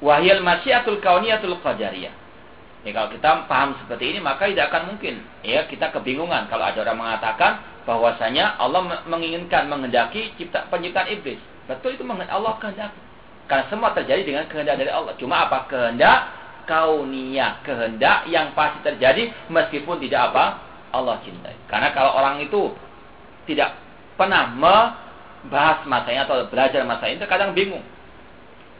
Wahyal masyiatul kauniyatul qadariyah. Ya, kalau kita paham seperti ini maka tidak akan mungkin ya kita kebingungan kalau ada orang mengatakan bahwasanya Allah menginginkan menghendaki cipta penciptaan iblis. Betul itu Allah kehendaki. Karena semua terjadi dengan kehendak dari Allah. Cuma apa? Kehendak kauniyah. Kehendak yang pasti terjadi meskipun tidak apa? Allah cintai. Karena kalau orang itu tidak pernah membahas masanya atau belajar masa itu kadang bingung.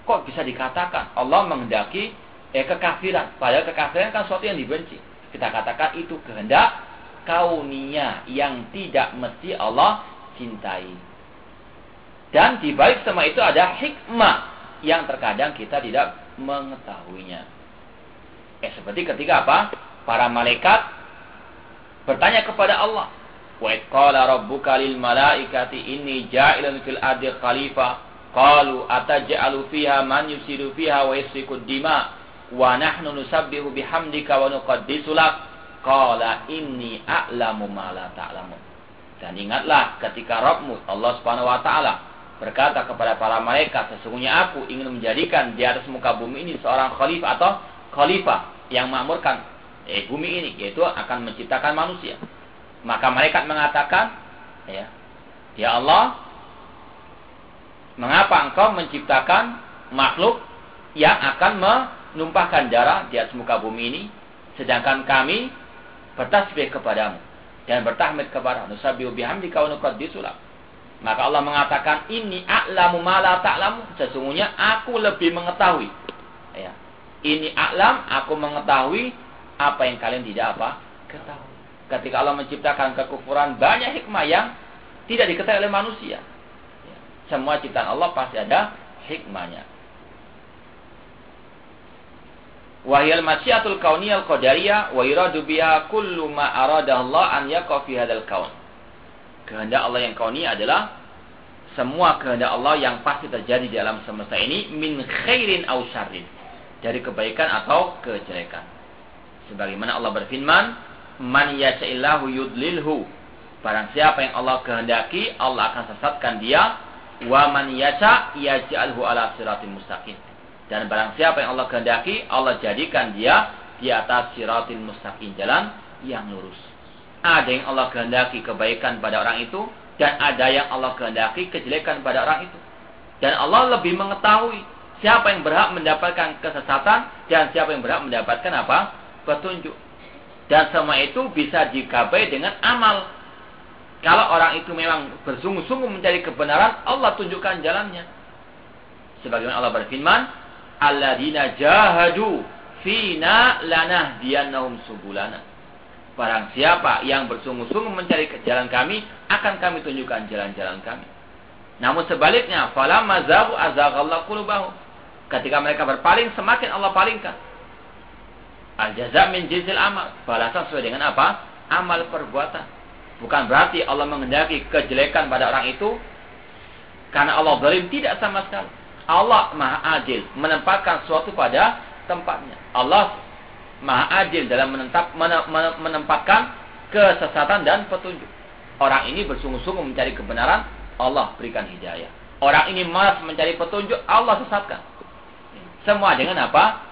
Kok bisa dikatakan Allah menghendaki eh, kekafiran. Padahal kekafiran kan sesuatu yang dibenci. Kita katakan itu kehendak kauniyah yang tidak mesti Allah cintai. Dan di balik semua itu ada hikmah yang terkadang kita tidak mengetahuinya. Eh seperti ketika apa? Para malaikat bertanya kepada Allah. Wa qala rabbuka lil malaikati inni ja'ilun fil ardi khalifah. Qalu ataj'alu fiha man yusiru fiha wa yasfiku dima wa nahnu nusabbihu bihamdika wa nuqaddisu lak. Qala inni a'lamu ma la ta'lamun. Dan ingatlah ketika Rabbmu Allah Subhanahu wa taala berkata kepada para malaikat, sesungguhnya aku ingin menjadikan di atas muka bumi ini seorang khalifah atau khalifah yang makmurkan eh, bumi ini, yaitu akan menciptakan manusia. Maka malaikat mengatakan, ya, ya Allah, mengapa engkau menciptakan makhluk yang akan menumpahkan darah di atas muka bumi ini, sedangkan kami bertasbih kepadamu dan bertahmid kepada Nusabihu bihamdika wa nuqaddisu maka Allah mengatakan ini a'lamu ma la ta'lamu. Sesungguhnya aku lebih mengetahui. Ya. Ini a'lam, aku mengetahui apa yang kalian tidak apa ketahui. Ketika Allah menciptakan kekufuran banyak hikmah yang tidak diketahui oleh manusia. Semua ciptaan Allah pasti ada hikmahnya. Wahyal masyiatul kauniyal qadariyah wa iradu biha kullu ma arada Allah an yaqa fi hadzal kaun kehendak Allah yang kauni adalah semua kehendak Allah yang pasti terjadi di alam semesta ini min khairin au syarrin dari kebaikan atau kejelekan. Sebagaimana Allah berfirman, "Man yasha'illahu yudlilhu." Barang siapa yang Allah kehendaki, Allah akan sesatkan dia. Wa man yasha yaj'alhu ala siratin mustaqim. Dan barang siapa yang Allah kehendaki, Allah jadikan dia di atas siratin mustaqim, jalan yang lurus. Ada yang Allah kehendaki kebaikan pada orang itu dan ada yang Allah kehendaki kejelekan pada orang itu. Dan Allah lebih mengetahui siapa yang berhak mendapatkan kesesatan dan siapa yang berhak mendapatkan apa? petunjuk. Dan semua itu bisa digapai dengan amal. Kalau orang itu memang bersungguh-sungguh mencari kebenaran, Allah tunjukkan jalannya. Sebagaimana Allah berfirman, Alladzina jahadu fina lanahdiyannahum subulana. Barang siapa yang bersungguh-sungguh mencari jalan kami, akan kami tunjukkan jalan-jalan kami. Namun sebaliknya, fala mazabu azaghallahu qulubahum. Ketika mereka berpaling, semakin Allah palingkan. Al jaza min jinsil amal. Balasan sesuai dengan apa? Amal perbuatan. Bukan berarti Allah menghendaki kejelekan pada orang itu karena Allah zalim tidak sama sekali. Allah Maha Adil menempatkan sesuatu pada tempatnya. Allah Maha Adil dalam menetap, menempatkan kesesatan dan petunjuk. Orang ini bersungguh-sungguh mencari kebenaran, Allah berikan hidayah. Orang ini malas mencari petunjuk, Allah sesatkan. Semua dengan apa?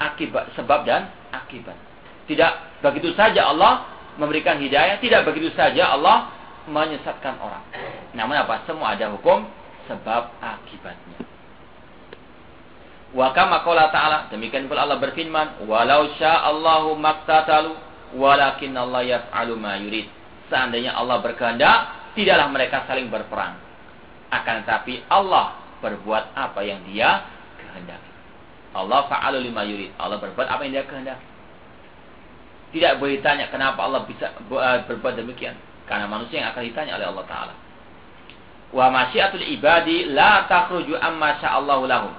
Akibat, sebab dan akibat. Tidak begitu saja Allah memberikan hidayah, tidak begitu saja Allah menyesatkan orang. Namun apa? Semua ada hukum sebab akibatnya. Wa kama qala ta'ala, demikian pula Allah berfirman, "Walau sya'allahu maktatalu, walakin Allah yaf'alu ma yurid." Seandainya Allah berkehendak, tidaklah mereka saling berperang. Akan tetapi Allah berbuat apa yang Dia kehendaki. Allah fa'alu lima yurid. Allah berbuat apa yang Dia kehendaki. Tidak boleh ditanya kenapa Allah bisa eh, berbuat demikian. Karena manusia yang akan ditanya oleh Allah Ta'ala. Wa masyiatul ibadi la takhruju amma sya'allahu lahum.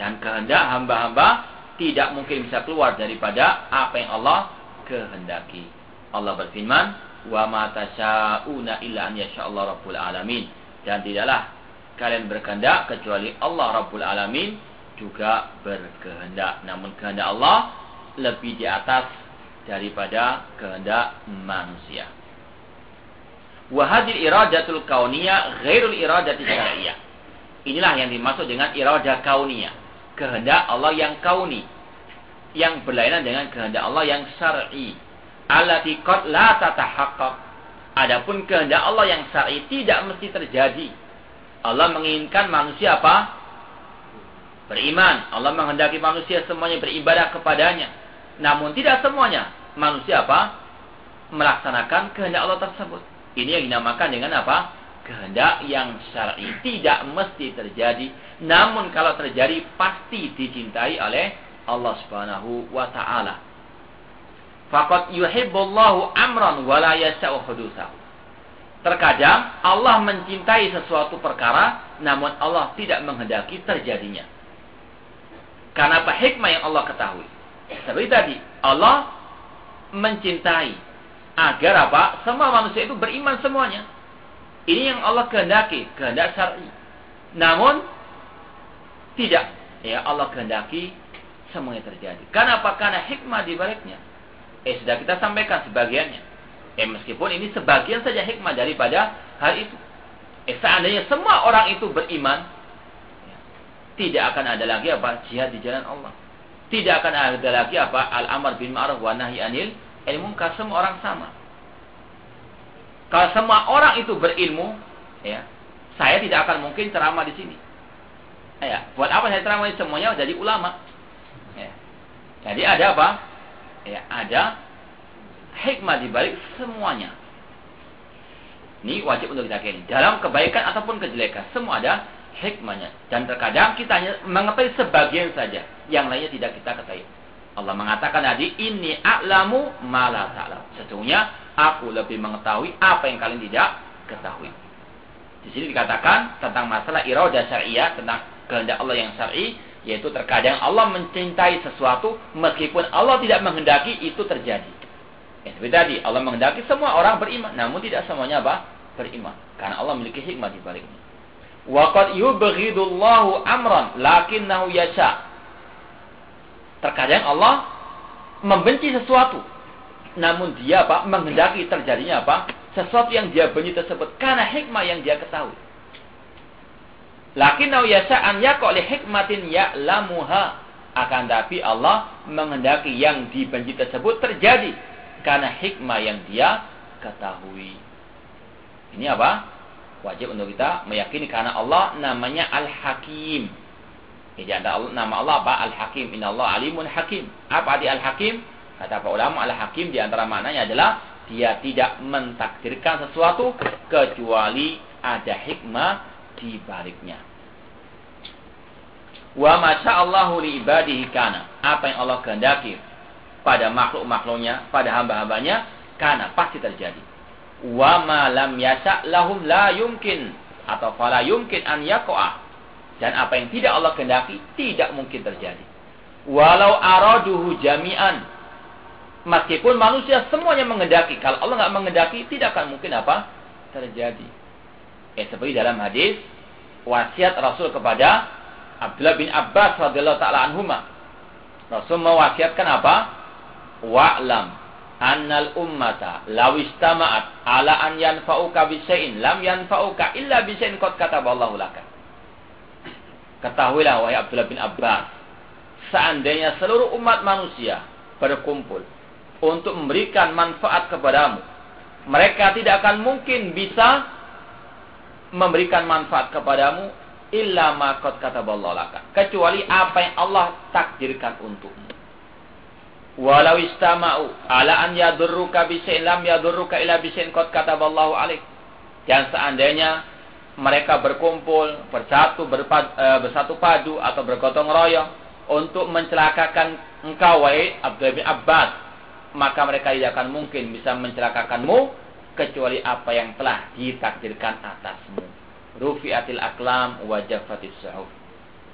Dan kehendak hamba-hamba tidak mungkin bisa keluar daripada apa yang Allah kehendaki. Allah berfirman, "Wa ma tasyauna illa an yasha'allahu rabbul alamin." Dan tidaklah kalian berkehendak kecuali Allah Rabbul Alamin juga berkehendak. Namun kehendak Allah lebih di atas daripada kehendak manusia. Wahadil iradatul kauniyah ghairul iradati syariah. Inilah yang dimaksud dengan iradah kauniyah. Kehendak Allah yang kauni. Yang berlainan dengan kehendak Allah yang syar'i. Allati qad la. Adapun kehendak Allah yang syar'i tidak mesti terjadi. Allah menginginkan manusia apa? Beriman. Allah menghendaki manusia semuanya beribadah kepadanya. Namun tidak semuanya manusia apa? Melaksanakan kehendak Allah tersebut. Ini yang dinamakan dengan apa? Kehendak yang syar'i tidak mesti terjadi, namun kalau terjadi pasti dicintai oleh Allah Subhanahu wa taala. Faqad yuhibbullahu amran wa la. Terkadang Allah mencintai sesuatu perkara, namun Allah tidak menghendaki terjadinya. Karena apa hikmah yang Allah ketahui? Seperti tadi, Allah mencintai agar apa? Semua manusia itu beriman semuanya. Ini yang Allah kehendaki, kehendak syar'i. Namun tidak, ya Allah kehendaki semuanya terjadi. Karena apa? Karena hikmah di baliknya. Eh sudah kita sampaikan sebagiannya. Eh meskipun ini sebagian saja hikmah daripada hal itu. Eh seandainya semua orang itu beriman, ya, tidak akan ada lagi apa jihad di jalan Allah. Tidak akan ada lagi apa al-amr bin ma'ruf wa nahi anil ilmu munkar semua orang sama. Kalau semua orang itu berilmu, ya, saya tidak akan mungkin ceramah di sini. Ya, buat apa saya ceramah semuanya jadi ulama? Ya. Jadi ada apa? Ya, ada hikmah di balik semuanya. Ini wajib untuk kita kini. Dalam kebaikan ataupun kejelekan, semua ada hikmahnya. Dan terkadang kita hanya mengetahui sebagian saja. Yang lainnya tidak kita ketahui. Allah mengatakan tadi, ini a'lamu malah ta'lam. Sesungguhnya aku lebih mengetahui apa yang kalian tidak ketahui. Di sini dikatakan tentang masalah iradah syariah, tentang kehendak Allah yang syar'i, yaitu terkadang Allah mencintai sesuatu meskipun Allah tidak menghendaki itu terjadi. Ya, seperti tadi, Allah menghendaki semua orang beriman, namun tidak semuanya apa? Beriman. Karena Allah memiliki hikmah di baliknya. Waqad yubghidullahu amran lakinnahu yasha Terkadang Allah membenci sesuatu. Namun dia apa? Menghendaki terjadinya apa? Sesuatu yang dia benci tersebut. Karena hikmah yang dia ketahui. Lakinnau yasa'an yaqa li hikmatin ya'lamuha. Akan tapi Allah menghendaki yang dibenci tersebut terjadi. Karena hikmah yang dia ketahui. Ini apa? Wajib untuk kita meyakini karena Allah namanya Al-Hakim. Ada nama Allah apa? Al-Hakim. Inna Allah alimun hakim. Apa arti Al-Hakim? Kata para ulama, Al-Hakim di antara maknanya adalah dia tidak mentakdirkan sesuatu kecuali ada hikmah di baliknya. Wa Allahu li ibadihi kana. Apa yang Allah kehendaki pada makhluk-makhluknya, pada hamba-hambanya, kana pasti terjadi. Wa ma lam yasa lahum la yumkin. Atau fala yumkin an yaqa'ah dan apa yang tidak Allah kehendaki tidak mungkin terjadi. walau araduhu jami'an. Meskipun manusia semuanya mengendaki kalau Allah nggak mengendaki tidak akan mungkin apa? Terjadi. Eh seperti dalam hadis wasiat Rasul kepada Abdullah bin Abbas radhiyallahu taala anhuma Rasul mewasiatkan apa? Wa'lam annal ummata law istama'at ala an yanfa'uka bisyai'in lam yanfa'uka illa bisyai'in qad kataballahu laka. Ketahuilah wahai Abdullah bin Abbas, seandainya seluruh umat manusia berkumpul untuk memberikan manfaat kepadamu, mereka tidak akan mungkin bisa memberikan manfaat kepadamu illa ma qad kataballahu laka, kecuali apa yang Allah takdirkan untukmu. Walau istama'u ala an yadurruka bisyai'in lam yadurruka ila bisyai'in qad kataballahu alaik. Dan seandainya mereka berkumpul, bersatu, berpad, e, bersatu padu atau bergotong royong untuk mencelakakan engkau wahai Abdul bin Abbas, maka mereka tidak akan mungkin bisa mencelakakanmu kecuali apa yang telah ditakdirkan atasmu. Rufi'atil aklam wa jafatis suhuf.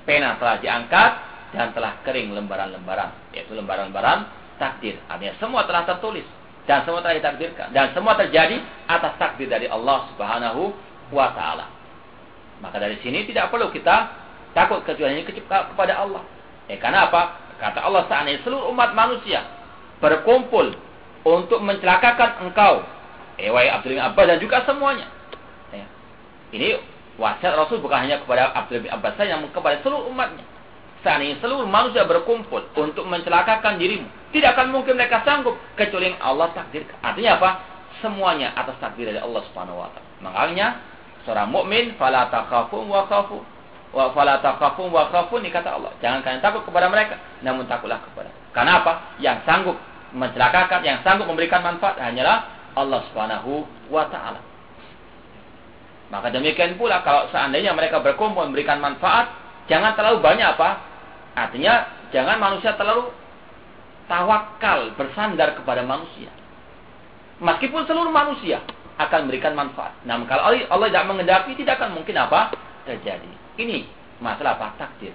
Pena telah diangkat dan telah kering lembaran-lembaran, yaitu lembaran-lembaran takdir. Artinya semua telah tertulis dan semua telah ditakdirkan dan semua terjadi atas takdir dari Allah Subhanahu wa taala. Maka dari sini tidak perlu kita takut kecuali kepada Allah. Eh karena apa? Kata Allah seandainya seluruh umat manusia berkumpul untuk mencelakakan engkau, eh wahai Abdul bin Abbas dan juga semuanya. Eh, ini wasiat Rasul bukan hanya kepada Abdul bin Abbas saja, namun kepada seluruh umatnya seandainya seluruh manusia berkumpul untuk mencelakakan dirimu, tidak akan mungkin mereka sanggup kecuali yang Allah takdirkan. Artinya apa? Semuanya atas takdir dari Allah Subhanahu wa taala. Makanya seorang mukmin fala takhafun wa khafu wa fala takhafun wa khafun kata Allah. Jangan kalian takut kepada mereka, namun takutlah kepada. Karena apa? Yang sanggup mencelakakan, yang sanggup memberikan manfaat hanyalah Allah Subhanahu wa taala. Maka demikian pula kalau seandainya mereka berkumpul memberikan manfaat, jangan terlalu banyak apa? Artinya jangan manusia terlalu tawakal bersandar kepada manusia. Meskipun seluruh manusia akan memberikan manfaat. Namun kalau Allah tidak mengendaki tidak akan mungkin apa terjadi. Ini masalah apa takdir.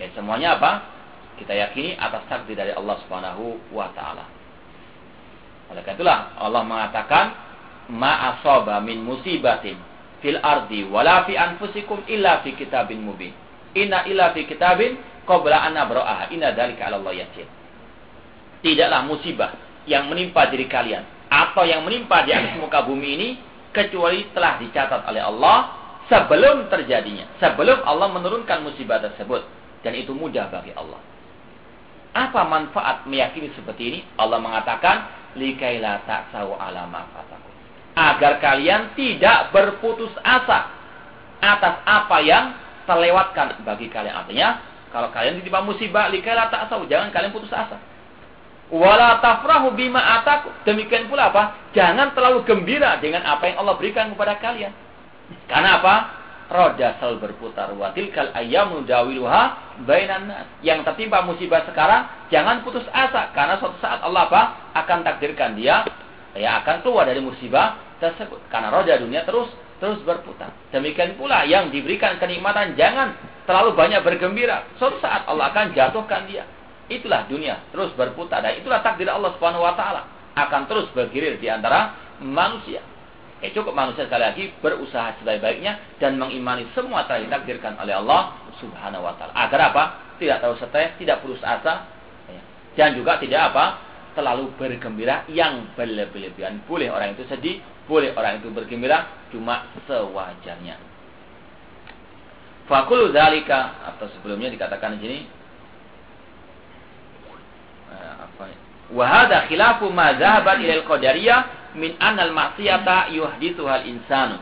Ya semuanya apa? Kita yakini atas takdir dari Allah Subhanahu wa taala. Oleh karena itulah Allah mengatakan ma asaba min musibatin fil ardi wala fi anfusikum illa fi kitabin mubin. Inna illa fi kitabin qabla an nabra'aha. Inna dzalika 'ala Allah yasir. Tidaklah musibah yang menimpa diri kalian atau yang menimpa di atas muka bumi ini kecuali telah dicatat oleh Allah sebelum terjadinya. Sebelum Allah menurunkan musibah tersebut dan itu mudah bagi Allah. Apa manfaat meyakini seperti ini? Allah mengatakan likaila ta'sau ala ma Agar kalian tidak berputus asa atas apa yang terlewatkan bagi kalian. Artinya, kalau kalian ditimpa musibah, likala tak tahu, jangan kalian putus asa. Wala tafrahu bima ataku. Demikian pula apa? Jangan terlalu gembira dengan apa yang Allah berikan kepada kalian. Karena apa? Roda selalu berputar. Watil kal ayamu dawiluha bainan nas. Yang tertimpa musibah sekarang, jangan putus asa. Karena suatu saat Allah apa? Akan takdirkan dia ya akan keluar dari musibah tersebut. Karena roda dunia terus terus berputar. Demikian pula yang diberikan kenikmatan jangan terlalu banyak bergembira. Suatu saat Allah akan jatuhkan dia. Itulah dunia terus berputar dan itulah takdir Allah Subhanahu wa taala akan terus bergirir di antara manusia. Eh cukup manusia sekali lagi berusaha sebaik-baiknya dan mengimani semua telah ditakdirkan oleh Allah Subhanahu wa taala. Agar apa? Tidak terlalu stres, tidak putus asa ya. dan juga tidak apa? terlalu bergembira yang berlebihan. Boleh orang itu sedih, boleh orang itu bergembira cuma sewajarnya. Fakulu dalika atau sebelumnya dikatakan di sini eh, apa Wahada khilafu ma zahabat ilal qadariyah min anal maksiyata yuhdithuhal insanu.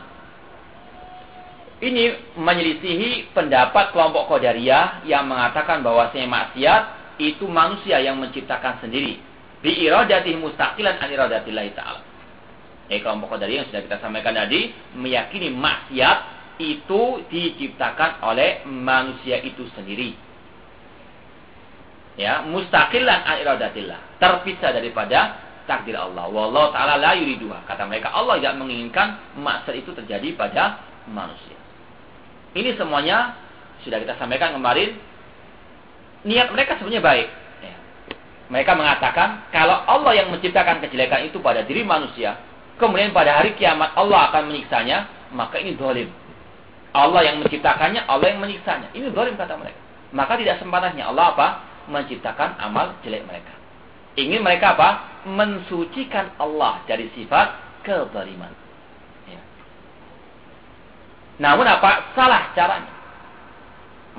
Ini menyelisihi pendapat kelompok Qadariyah yang mengatakan bahwasanya maksiat itu manusia yang menciptakan sendiri. Bi iradatih mustaqilan an iradatillahi ta'ala eh, kelompok Qadariyah yang sudah kita sampaikan tadi meyakini maksiat itu diciptakan oleh manusia itu sendiri. Ya, mustaqilan an iradatillah, terpisah daripada takdir Allah. Wallahu taala la yuriduha. Kata mereka Allah tidak menginginkan maksiat itu terjadi pada manusia. Ini semuanya sudah kita sampaikan kemarin niat mereka sebenarnya baik. Ya. Mereka mengatakan kalau Allah yang menciptakan kejelekan itu pada diri manusia, kemudian pada hari kiamat Allah akan menyiksanya, maka ini dolim. Allah yang menciptakannya, Allah yang menyiksanya. Ini dolim kata mereka. Maka tidak sempadannya Allah apa? Menciptakan amal jelek mereka. Ingin mereka apa? Mensucikan Allah dari sifat kezaliman. Ya. Namun apa? Salah caranya.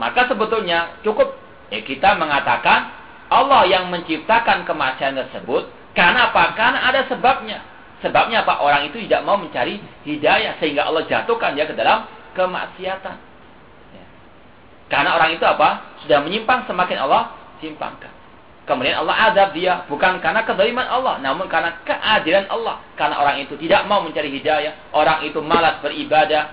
Maka sebetulnya cukup ya kita mengatakan Allah yang menciptakan kemaksiatan tersebut karena apa? Karena ada sebabnya. Sebabnya apa? Orang itu tidak mau mencari hidayah sehingga Allah jatuhkan dia ke dalam kemaksiatan. Ya. Karena orang itu apa? Sudah menyimpang semakin Allah simpangkan. Kemudian Allah azab dia bukan karena kezaliman Allah, namun karena keadilan Allah. Karena orang itu tidak mau mencari hidayah, orang itu malas beribadah,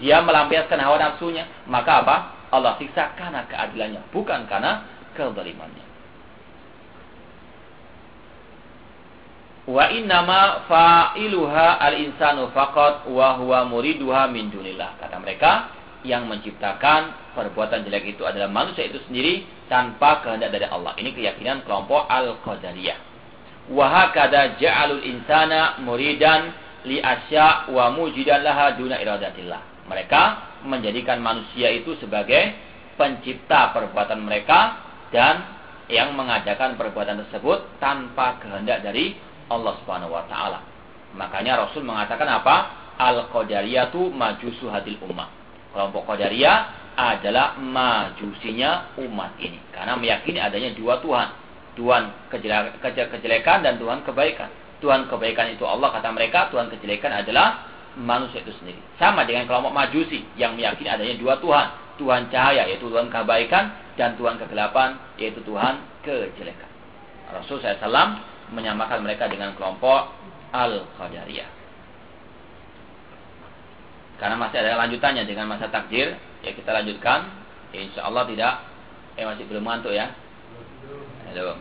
dia melampiaskan hawa nafsunya, maka apa? Allah siksa karena keadilannya, bukan karena kezalimannya. Wa innama fa'iluha al-insanu faqat wa huwa muriduha min dunillah. Kata mereka, yang menciptakan perbuatan jelek itu adalah manusia itu sendiri tanpa kehendak dari Allah. Ini keyakinan kelompok Al-Qadariyah. Wa hakada ja'alul insana muridan li asya wa mujidan laha duna iradatillah. Mereka menjadikan manusia itu sebagai pencipta perbuatan mereka dan yang mengadakan perbuatan tersebut tanpa kehendak dari Allah Subhanahu wa taala. Makanya Rasul mengatakan apa? Al-Qadariyatu majusu hadil ummah. Kelompok Qadariyah adalah majusinya umat ini. Karena meyakini adanya dua Tuhan. Tuhan kejelekan dan Tuhan kebaikan. Tuhan kebaikan itu Allah kata mereka, Tuhan kejelekan adalah manusia itu sendiri. Sama dengan kelompok majusi yang meyakini adanya dua Tuhan. Tuhan cahaya yaitu Tuhan kebaikan dan Tuhan kegelapan yaitu Tuhan kejelekan. Rasul SAW menyamakan mereka dengan kelompok Al-Qadariyah. Karena masih ada lanjutannya dengan masa takdir, ya kita lanjutkan. Ya, insya Allah tidak, eh masih belum ngantuk ya. Belum.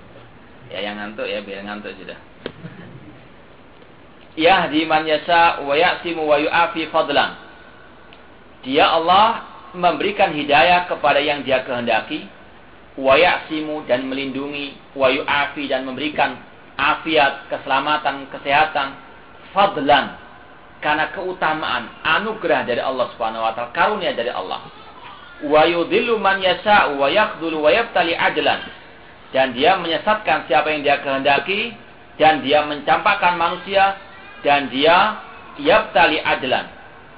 Ya yang ngantuk ya biar ngantuk sudah. Yahdi man yasha wa ya'simu wa yu'afi fadlan. Dia Allah memberikan hidayah kepada yang dia kehendaki, wa ya'simu dan melindungi, wa yu'afi dan memberikan afiat, keselamatan, kesehatan, fadlan karena keutamaan, anugerah dari Allah Subhanahu wa taala, karunia dari Allah. Wa yudhillu man yasha'u wa yakhdhulu wa yabtali adlan. Dan dia menyesatkan siapa yang dia kehendaki dan dia mencampakkan manusia dan dia yabtali adlan,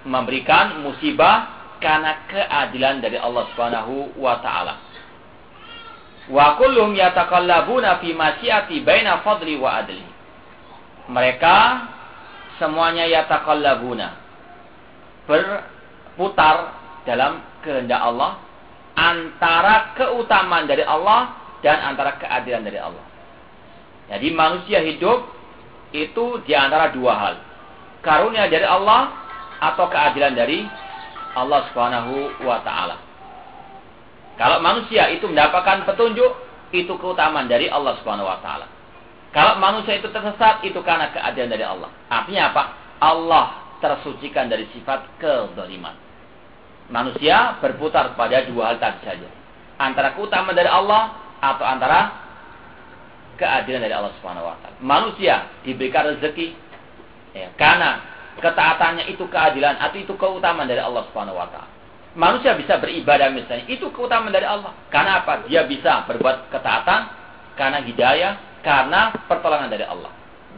memberikan musibah karena keadilan dari Allah Subhanahu wa taala. Wa kulluhum yatakallabuna fi masyiati baina fadli wa adli. Mereka semuanya yatakallabuna. Berputar dalam kehendak Allah antara keutamaan dari Allah dan antara keadilan dari Allah. Jadi manusia hidup itu di antara dua hal. Karunia dari Allah atau keadilan dari Allah Subhanahu wa taala. Kalau manusia itu mendapatkan petunjuk, itu keutamaan dari Allah Subhanahu wa taala. Kalau manusia itu tersesat, itu karena keadilan dari Allah. Artinya apa? Allah tersucikan dari sifat kezaliman. Manusia berputar pada dua hal tadi saja. Antara keutamaan dari Allah atau antara keadilan dari Allah Subhanahu wa taala. Manusia diberikan rezeki ya, karena ketaatannya itu keadilan atau itu keutamaan dari Allah Subhanahu wa taala manusia bisa beribadah misalnya, itu keutamaan dari Allah. Karena apa? Dia bisa berbuat ketaatan karena hidayah, karena pertolongan dari Allah.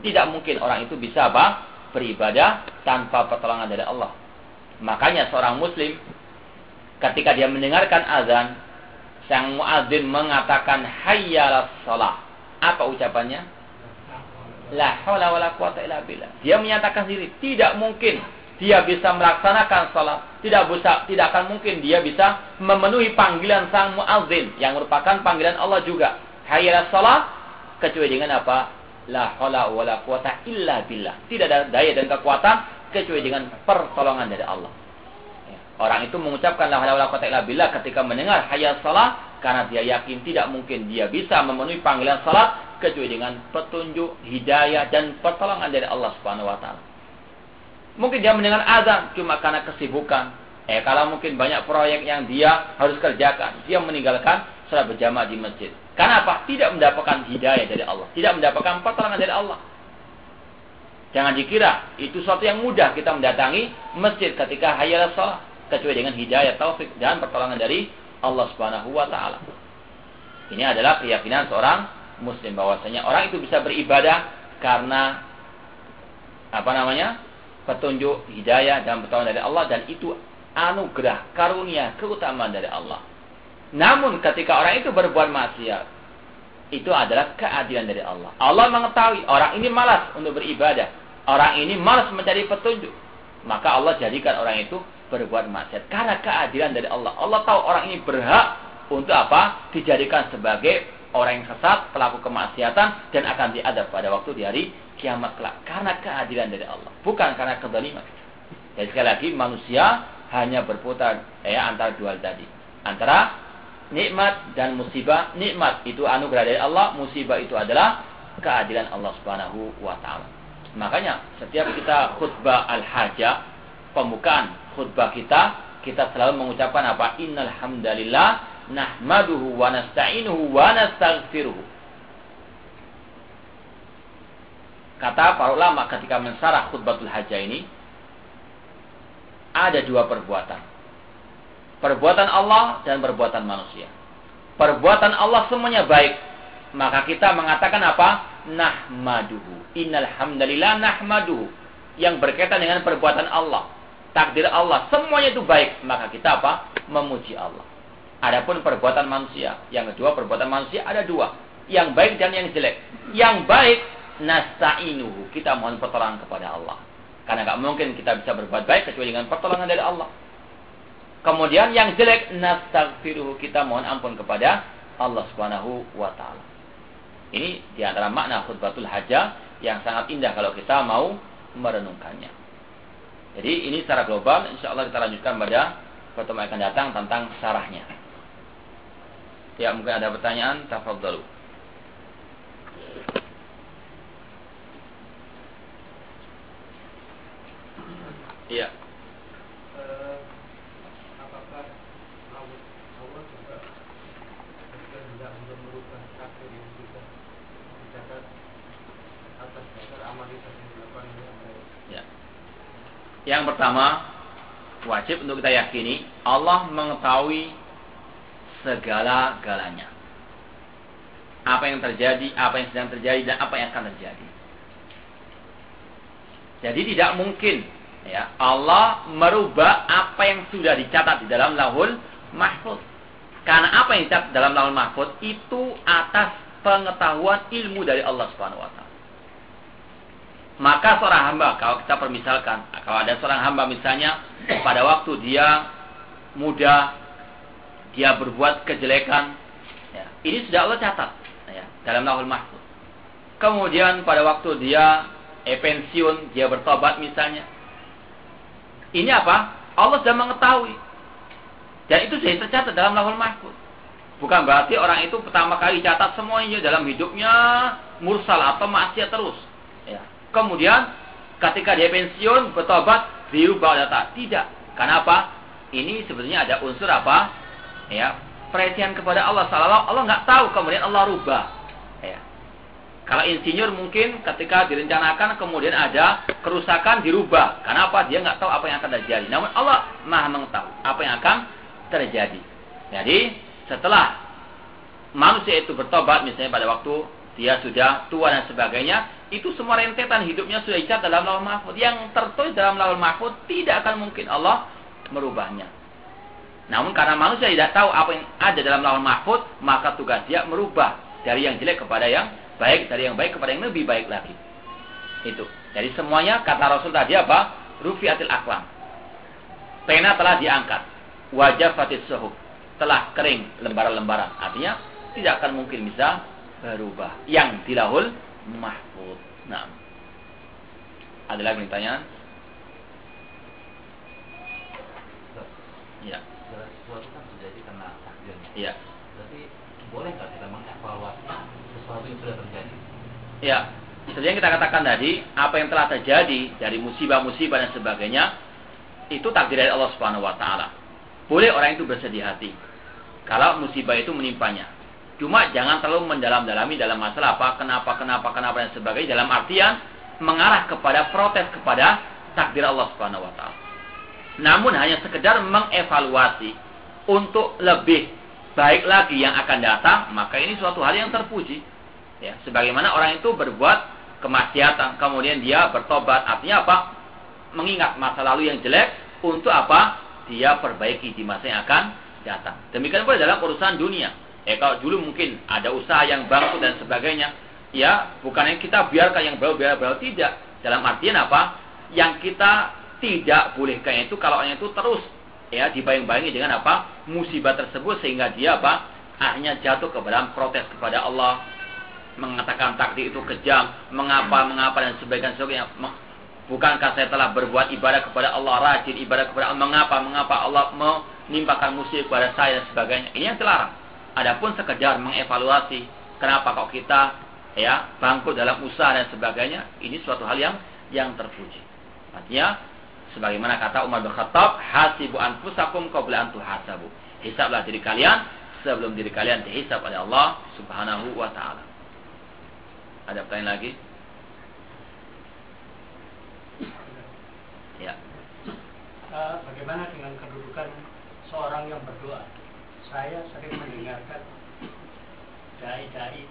Tidak mungkin orang itu bisa apa? Beribadah tanpa pertolongan dari Allah. Makanya seorang muslim ketika dia mendengarkan azan, sang muadzin mengatakan hayyalas salah. Apa ucapannya? La haula wala quwata illa billah. Dia menyatakan sendiri, tidak mungkin dia bisa melaksanakan salat, tidak bisa tidak akan mungkin dia bisa memenuhi panggilan sang muadzin yang merupakan panggilan Allah juga. Hayya salat kecuali dengan apa? La haula wala quwata illa billah. Tidak ada daya dan kekuatan kecuali dengan pertolongan dari Allah. Ya. Orang itu mengucapkan la haula wala quwata illa billah ketika mendengar hayya salat karena dia yakin tidak mungkin dia bisa memenuhi panggilan salat kecuali dengan petunjuk, hidayah dan pertolongan dari Allah Subhanahu wa taala. Mungkin dia mendengar azan cuma karena kesibukan. Eh kalau mungkin banyak proyek yang dia harus kerjakan, dia meninggalkan salat berjamaah di masjid. Karena apa? Tidak mendapatkan hidayah dari Allah, tidak mendapatkan pertolongan dari Allah. Jangan dikira itu suatu yang mudah kita mendatangi masjid ketika hayal salat kecuali dengan hidayah taufik dan pertolongan dari Allah Subhanahu wa taala. Ini adalah keyakinan seorang muslim bahwasanya orang itu bisa beribadah karena apa namanya? Petunjuk, hidayah dan pertolongan dari Allah dan itu anugerah, karunia, keutamaan dari Allah. Namun ketika orang itu berbuat maksiat, itu adalah keadilan dari Allah. Allah mengetahui orang ini malas untuk beribadah. Orang ini malas mencari petunjuk. Maka Allah jadikan orang itu berbuat maksiat. Karena keadilan dari Allah. Allah tahu orang ini berhak untuk apa? Dijadikan sebagai orang yang sesat, pelaku kemaksiatan, dan akan diadab pada waktu di hari kiamat kelak. Karena keadilan dari Allah. Bukan karena kezaliman. Dan sekali lagi, manusia hanya berputar ya, antara dua tadi. Antara nikmat dan musibah. Nikmat itu anugerah dari Allah, musibah itu adalah keadilan Allah Subhanahu wa taala. Makanya setiap kita khutbah al-hajah, pembukaan khutbah kita, kita selalu mengucapkan apa? Innal hamdalillah nahmaduhu wa nasta'inuhu wa nastaghfiruh. Kata para ulama ketika mensarah khutbatul hajah ini, ada dua perbuatan. Perbuatan Allah dan perbuatan manusia. Perbuatan Allah semuanya baik. Maka kita mengatakan apa? Nahmaduhu. Innal hamdalillah nahmaduhu. Yang berkaitan dengan perbuatan Allah takdir Allah, semuanya itu baik, maka kita apa? Memuji Allah. Adapun perbuatan manusia, yang kedua perbuatan manusia ada dua, yang baik dan yang jelek. Yang baik nasta'inuhu, kita mohon pertolongan kepada Allah. Karena nggak mungkin kita bisa berbuat baik kecuali dengan pertolongan dari Allah. Kemudian yang jelek nastaghfiruhu, kita mohon ampun kepada Allah Subhanahu wa taala. Ini di antara makna khutbatul hajah yang sangat indah kalau kita mau merenungkannya. Jadi ini secara global, insya Allah kita lanjutkan pada pertemuan akan datang tentang sarahnya. Ya, mungkin ada pertanyaan, tafadhalu. Iya. Yang pertama, wajib untuk kita yakini Allah mengetahui segala-galanya. Apa yang terjadi, apa yang sedang terjadi, dan apa yang akan terjadi. Jadi tidak mungkin ya Allah merubah apa yang sudah dicatat di dalam lahul mahfud. Karena apa yang dicatat dalam lahul mahfud itu atas pengetahuan ilmu dari Allah Subhanahu wa taala. Maka seorang hamba, kalau kita permisalkan, kalau ada seorang hamba misalnya pada waktu dia muda, dia berbuat kejelekan, ya, ini sudah Allah catat ya, dalam lahul mahfud. Kemudian pada waktu dia eh, pensiun, dia bertobat misalnya. Ini apa? Allah sudah mengetahui. Dan itu sudah tercatat dalam lahul mahfud. Bukan berarti orang itu pertama kali catat semuanya dalam hidupnya mursal atau maksiat terus. Ya. Kemudian ketika dia pensiun bertobat diubah data. Tidak. Kenapa? Ini sebetulnya ada unsur apa? Ya, perhatian kepada Allah. Salah Allah nggak tahu kemudian Allah rubah. Kalau insinyur mungkin ketika direncanakan kemudian ada kerusakan dirubah. Kenapa? Dia nggak tahu apa yang akan terjadi. Namun Allah maha mengetahui apa yang akan terjadi. Jadi setelah manusia itu bertobat misalnya pada waktu dia sudah tua dan sebagainya, itu semua rentetan hidupnya sudah dicatat dalam lawal mahfud. Yang tertulis dalam lawal mahfud tidak akan mungkin Allah merubahnya. Namun karena manusia tidak tahu apa yang ada dalam lawal mahfud, maka tugas dia merubah dari yang jelek kepada yang baik, dari yang baik kepada yang lebih baik lagi. Itu. Jadi semuanya kata Rasul tadi apa? Rufiatil aklam. Pena telah diangkat. Wajah fatis suhub. Telah kering lembaran-lembaran. Artinya tidak akan mungkin bisa berubah. Yang dilahul mahfud. Nah. Ada lagi pertanyaan? Ya. Segala sesuatu kan terjadi karena takdir. Iya. Berarti boleh nggak sesuatu yang sudah terjadi? Ya. Seperti yang kita katakan tadi, apa yang telah terjadi dari musibah-musibah dan sebagainya, itu takdir dari Allah Subhanahu wa taala. Boleh orang itu bersedih hati. Kalau musibah itu menimpanya. Cuma jangan terlalu mendalam-dalami dalam masalah apa, kenapa, kenapa, kenapa dan sebagainya dalam artian mengarah kepada protes kepada takdir Allah Subhanahu wa taala. Namun hanya sekedar mengevaluasi untuk lebih baik lagi yang akan datang, maka ini suatu hal yang terpuji. Ya, sebagaimana orang itu berbuat kemaksiatan, kemudian dia bertobat, artinya apa? Mengingat masa lalu yang jelek untuk apa? Dia perbaiki di masa yang akan datang. Demikian pula dalam urusan dunia. Eh kalau dulu mungkin ada usaha yang bangkrut dan sebagainya, ya bukan yang kita biarkan yang baru biar baru tidak. Dalam artian apa? Yang kita tidak bolehkan itu kalau orang itu terus ya dibayang-bayangi dengan apa? musibah tersebut sehingga dia apa? akhirnya jatuh ke dalam protes kepada Allah, mengatakan takdir itu kejam, mengapa, mengapa dan sebagainya. sebagainya. Bukankah saya telah berbuat ibadah kepada Allah, rajin ibadah kepada Allah, mengapa, mengapa Allah menimpakan musibah kepada saya dan sebagainya. Ini yang terlarang. Adapun sekedar mengevaluasi kenapa kok kita ya bangkrut dalam usaha dan sebagainya, ini suatu hal yang yang terpuji. Artinya sebagaimana kata Umar bin Khattab, hasibu anfusakum qabla an tuhasabu. Hisablah diri kalian sebelum diri kalian dihisab oleh Allah Subhanahu wa taala. Ada pertanyaan lagi? Ya. Uh, bagaimana dengan kedudukan seorang yang berdoa? Saya sering mendengarkan dai-dai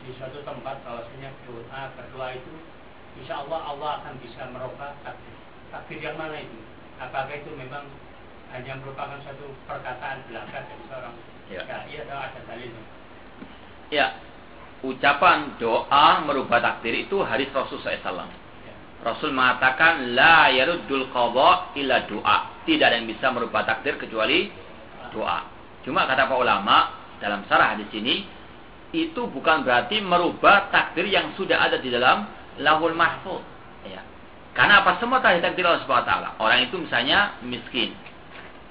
di suatu tempat bahwasanya doa berdoa itu insya Allah Allah akan bisa merubah takdir. Takdir yang mana itu? Apakah itu memang hanya merupakan satu perkataan belaka dari seorang ya. dai atau ada dalilnya? Ya, ucapan doa merubah takdir itu hadis Rasul SAW. Rasul mengatakan la yaruddul qadha illa doa. Tidak ada yang bisa merubah takdir kecuali doa. Cuma kata para ulama dalam sarah hadis ini itu bukan berarti merubah takdir yang sudah ada di dalam lahul mahfuz. Ya. Karena apa semua tadi takdir Allah Subhanahu wa taala. Orang itu misalnya miskin.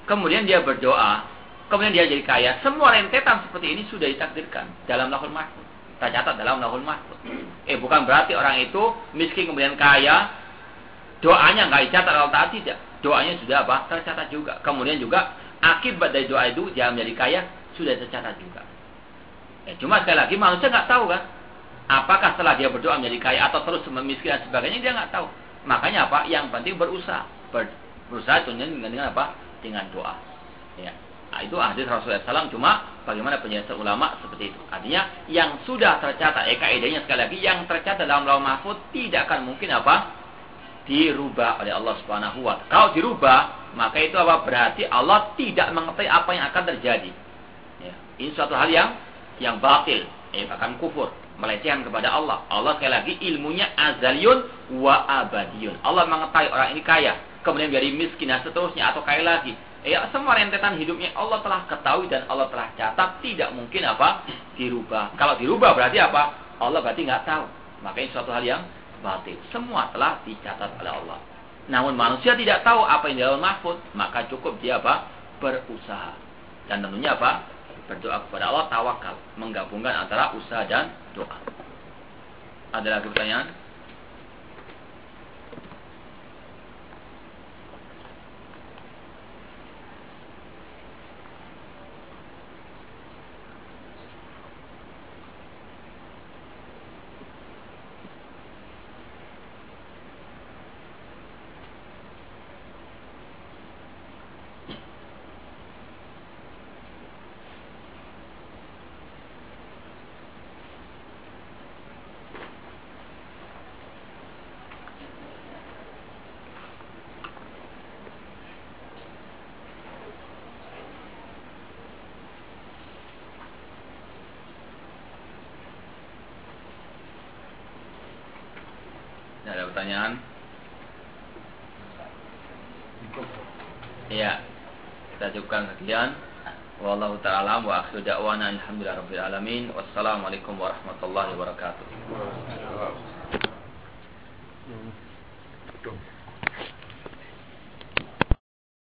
Kemudian dia berdoa, kemudian dia jadi kaya. Semua rentetan seperti ini sudah ditakdirkan dalam lahul mahfuz tercatat dalam lahul mahfud. Eh bukan berarti orang itu miskin kemudian kaya, doanya nggak dicatat kalau taat tidak. Doanya sudah apa? Tercatat juga. Kemudian juga akibat dari doa itu dia menjadi kaya sudah tercatat juga. Eh, cuma sekali lagi manusia nggak tahu kan? Apakah setelah dia berdoa menjadi kaya atau terus miskin dan sebagainya dia nggak tahu. Makanya apa? Yang penting berusaha. Ber, berusaha dengan, dengan apa? Dengan doa. Ya. Nah, itu hadis Rasulullah SAW cuma bagaimana penjelasan ulama seperti itu. Artinya yang sudah tercatat, eh kaidahnya sekali lagi yang tercatat dalam lauh mahfud tidak akan mungkin apa dirubah oleh Allah Subhanahu wa taala. Kalau dirubah, maka itu apa? Berarti Allah tidak mengetahui apa yang akan terjadi. Ya. Ini suatu hal yang yang batil, eh bahkan kufur, melecehkan kepada Allah. Allah sekali lagi ilmunya azaliyun wa abadiyun. Allah mengetahui orang ini kaya, kemudian jadi miskin dan seterusnya atau kaya lagi Ya, semua rentetan hidupnya Allah telah ketahui dan Allah telah catat, tidak mungkin apa dirubah. Kalau dirubah berarti apa? Allah berarti nggak tahu. Makanya suatu hal yang batil. Semua telah dicatat oleh Allah. Namun manusia tidak tahu apa yang dalam mahfud, maka cukup dia apa? Berusaha. Dan tentunya apa? Berdoa kepada Allah, tawakal. Menggabungkan antara usaha dan doa. Ada lagi pertanyaan? Sekian. Wallahu ta'ala wa akhiru da'wana alhamdulillah rabbil alamin. Wassalamualaikum warahmatullahi wabarakatuh.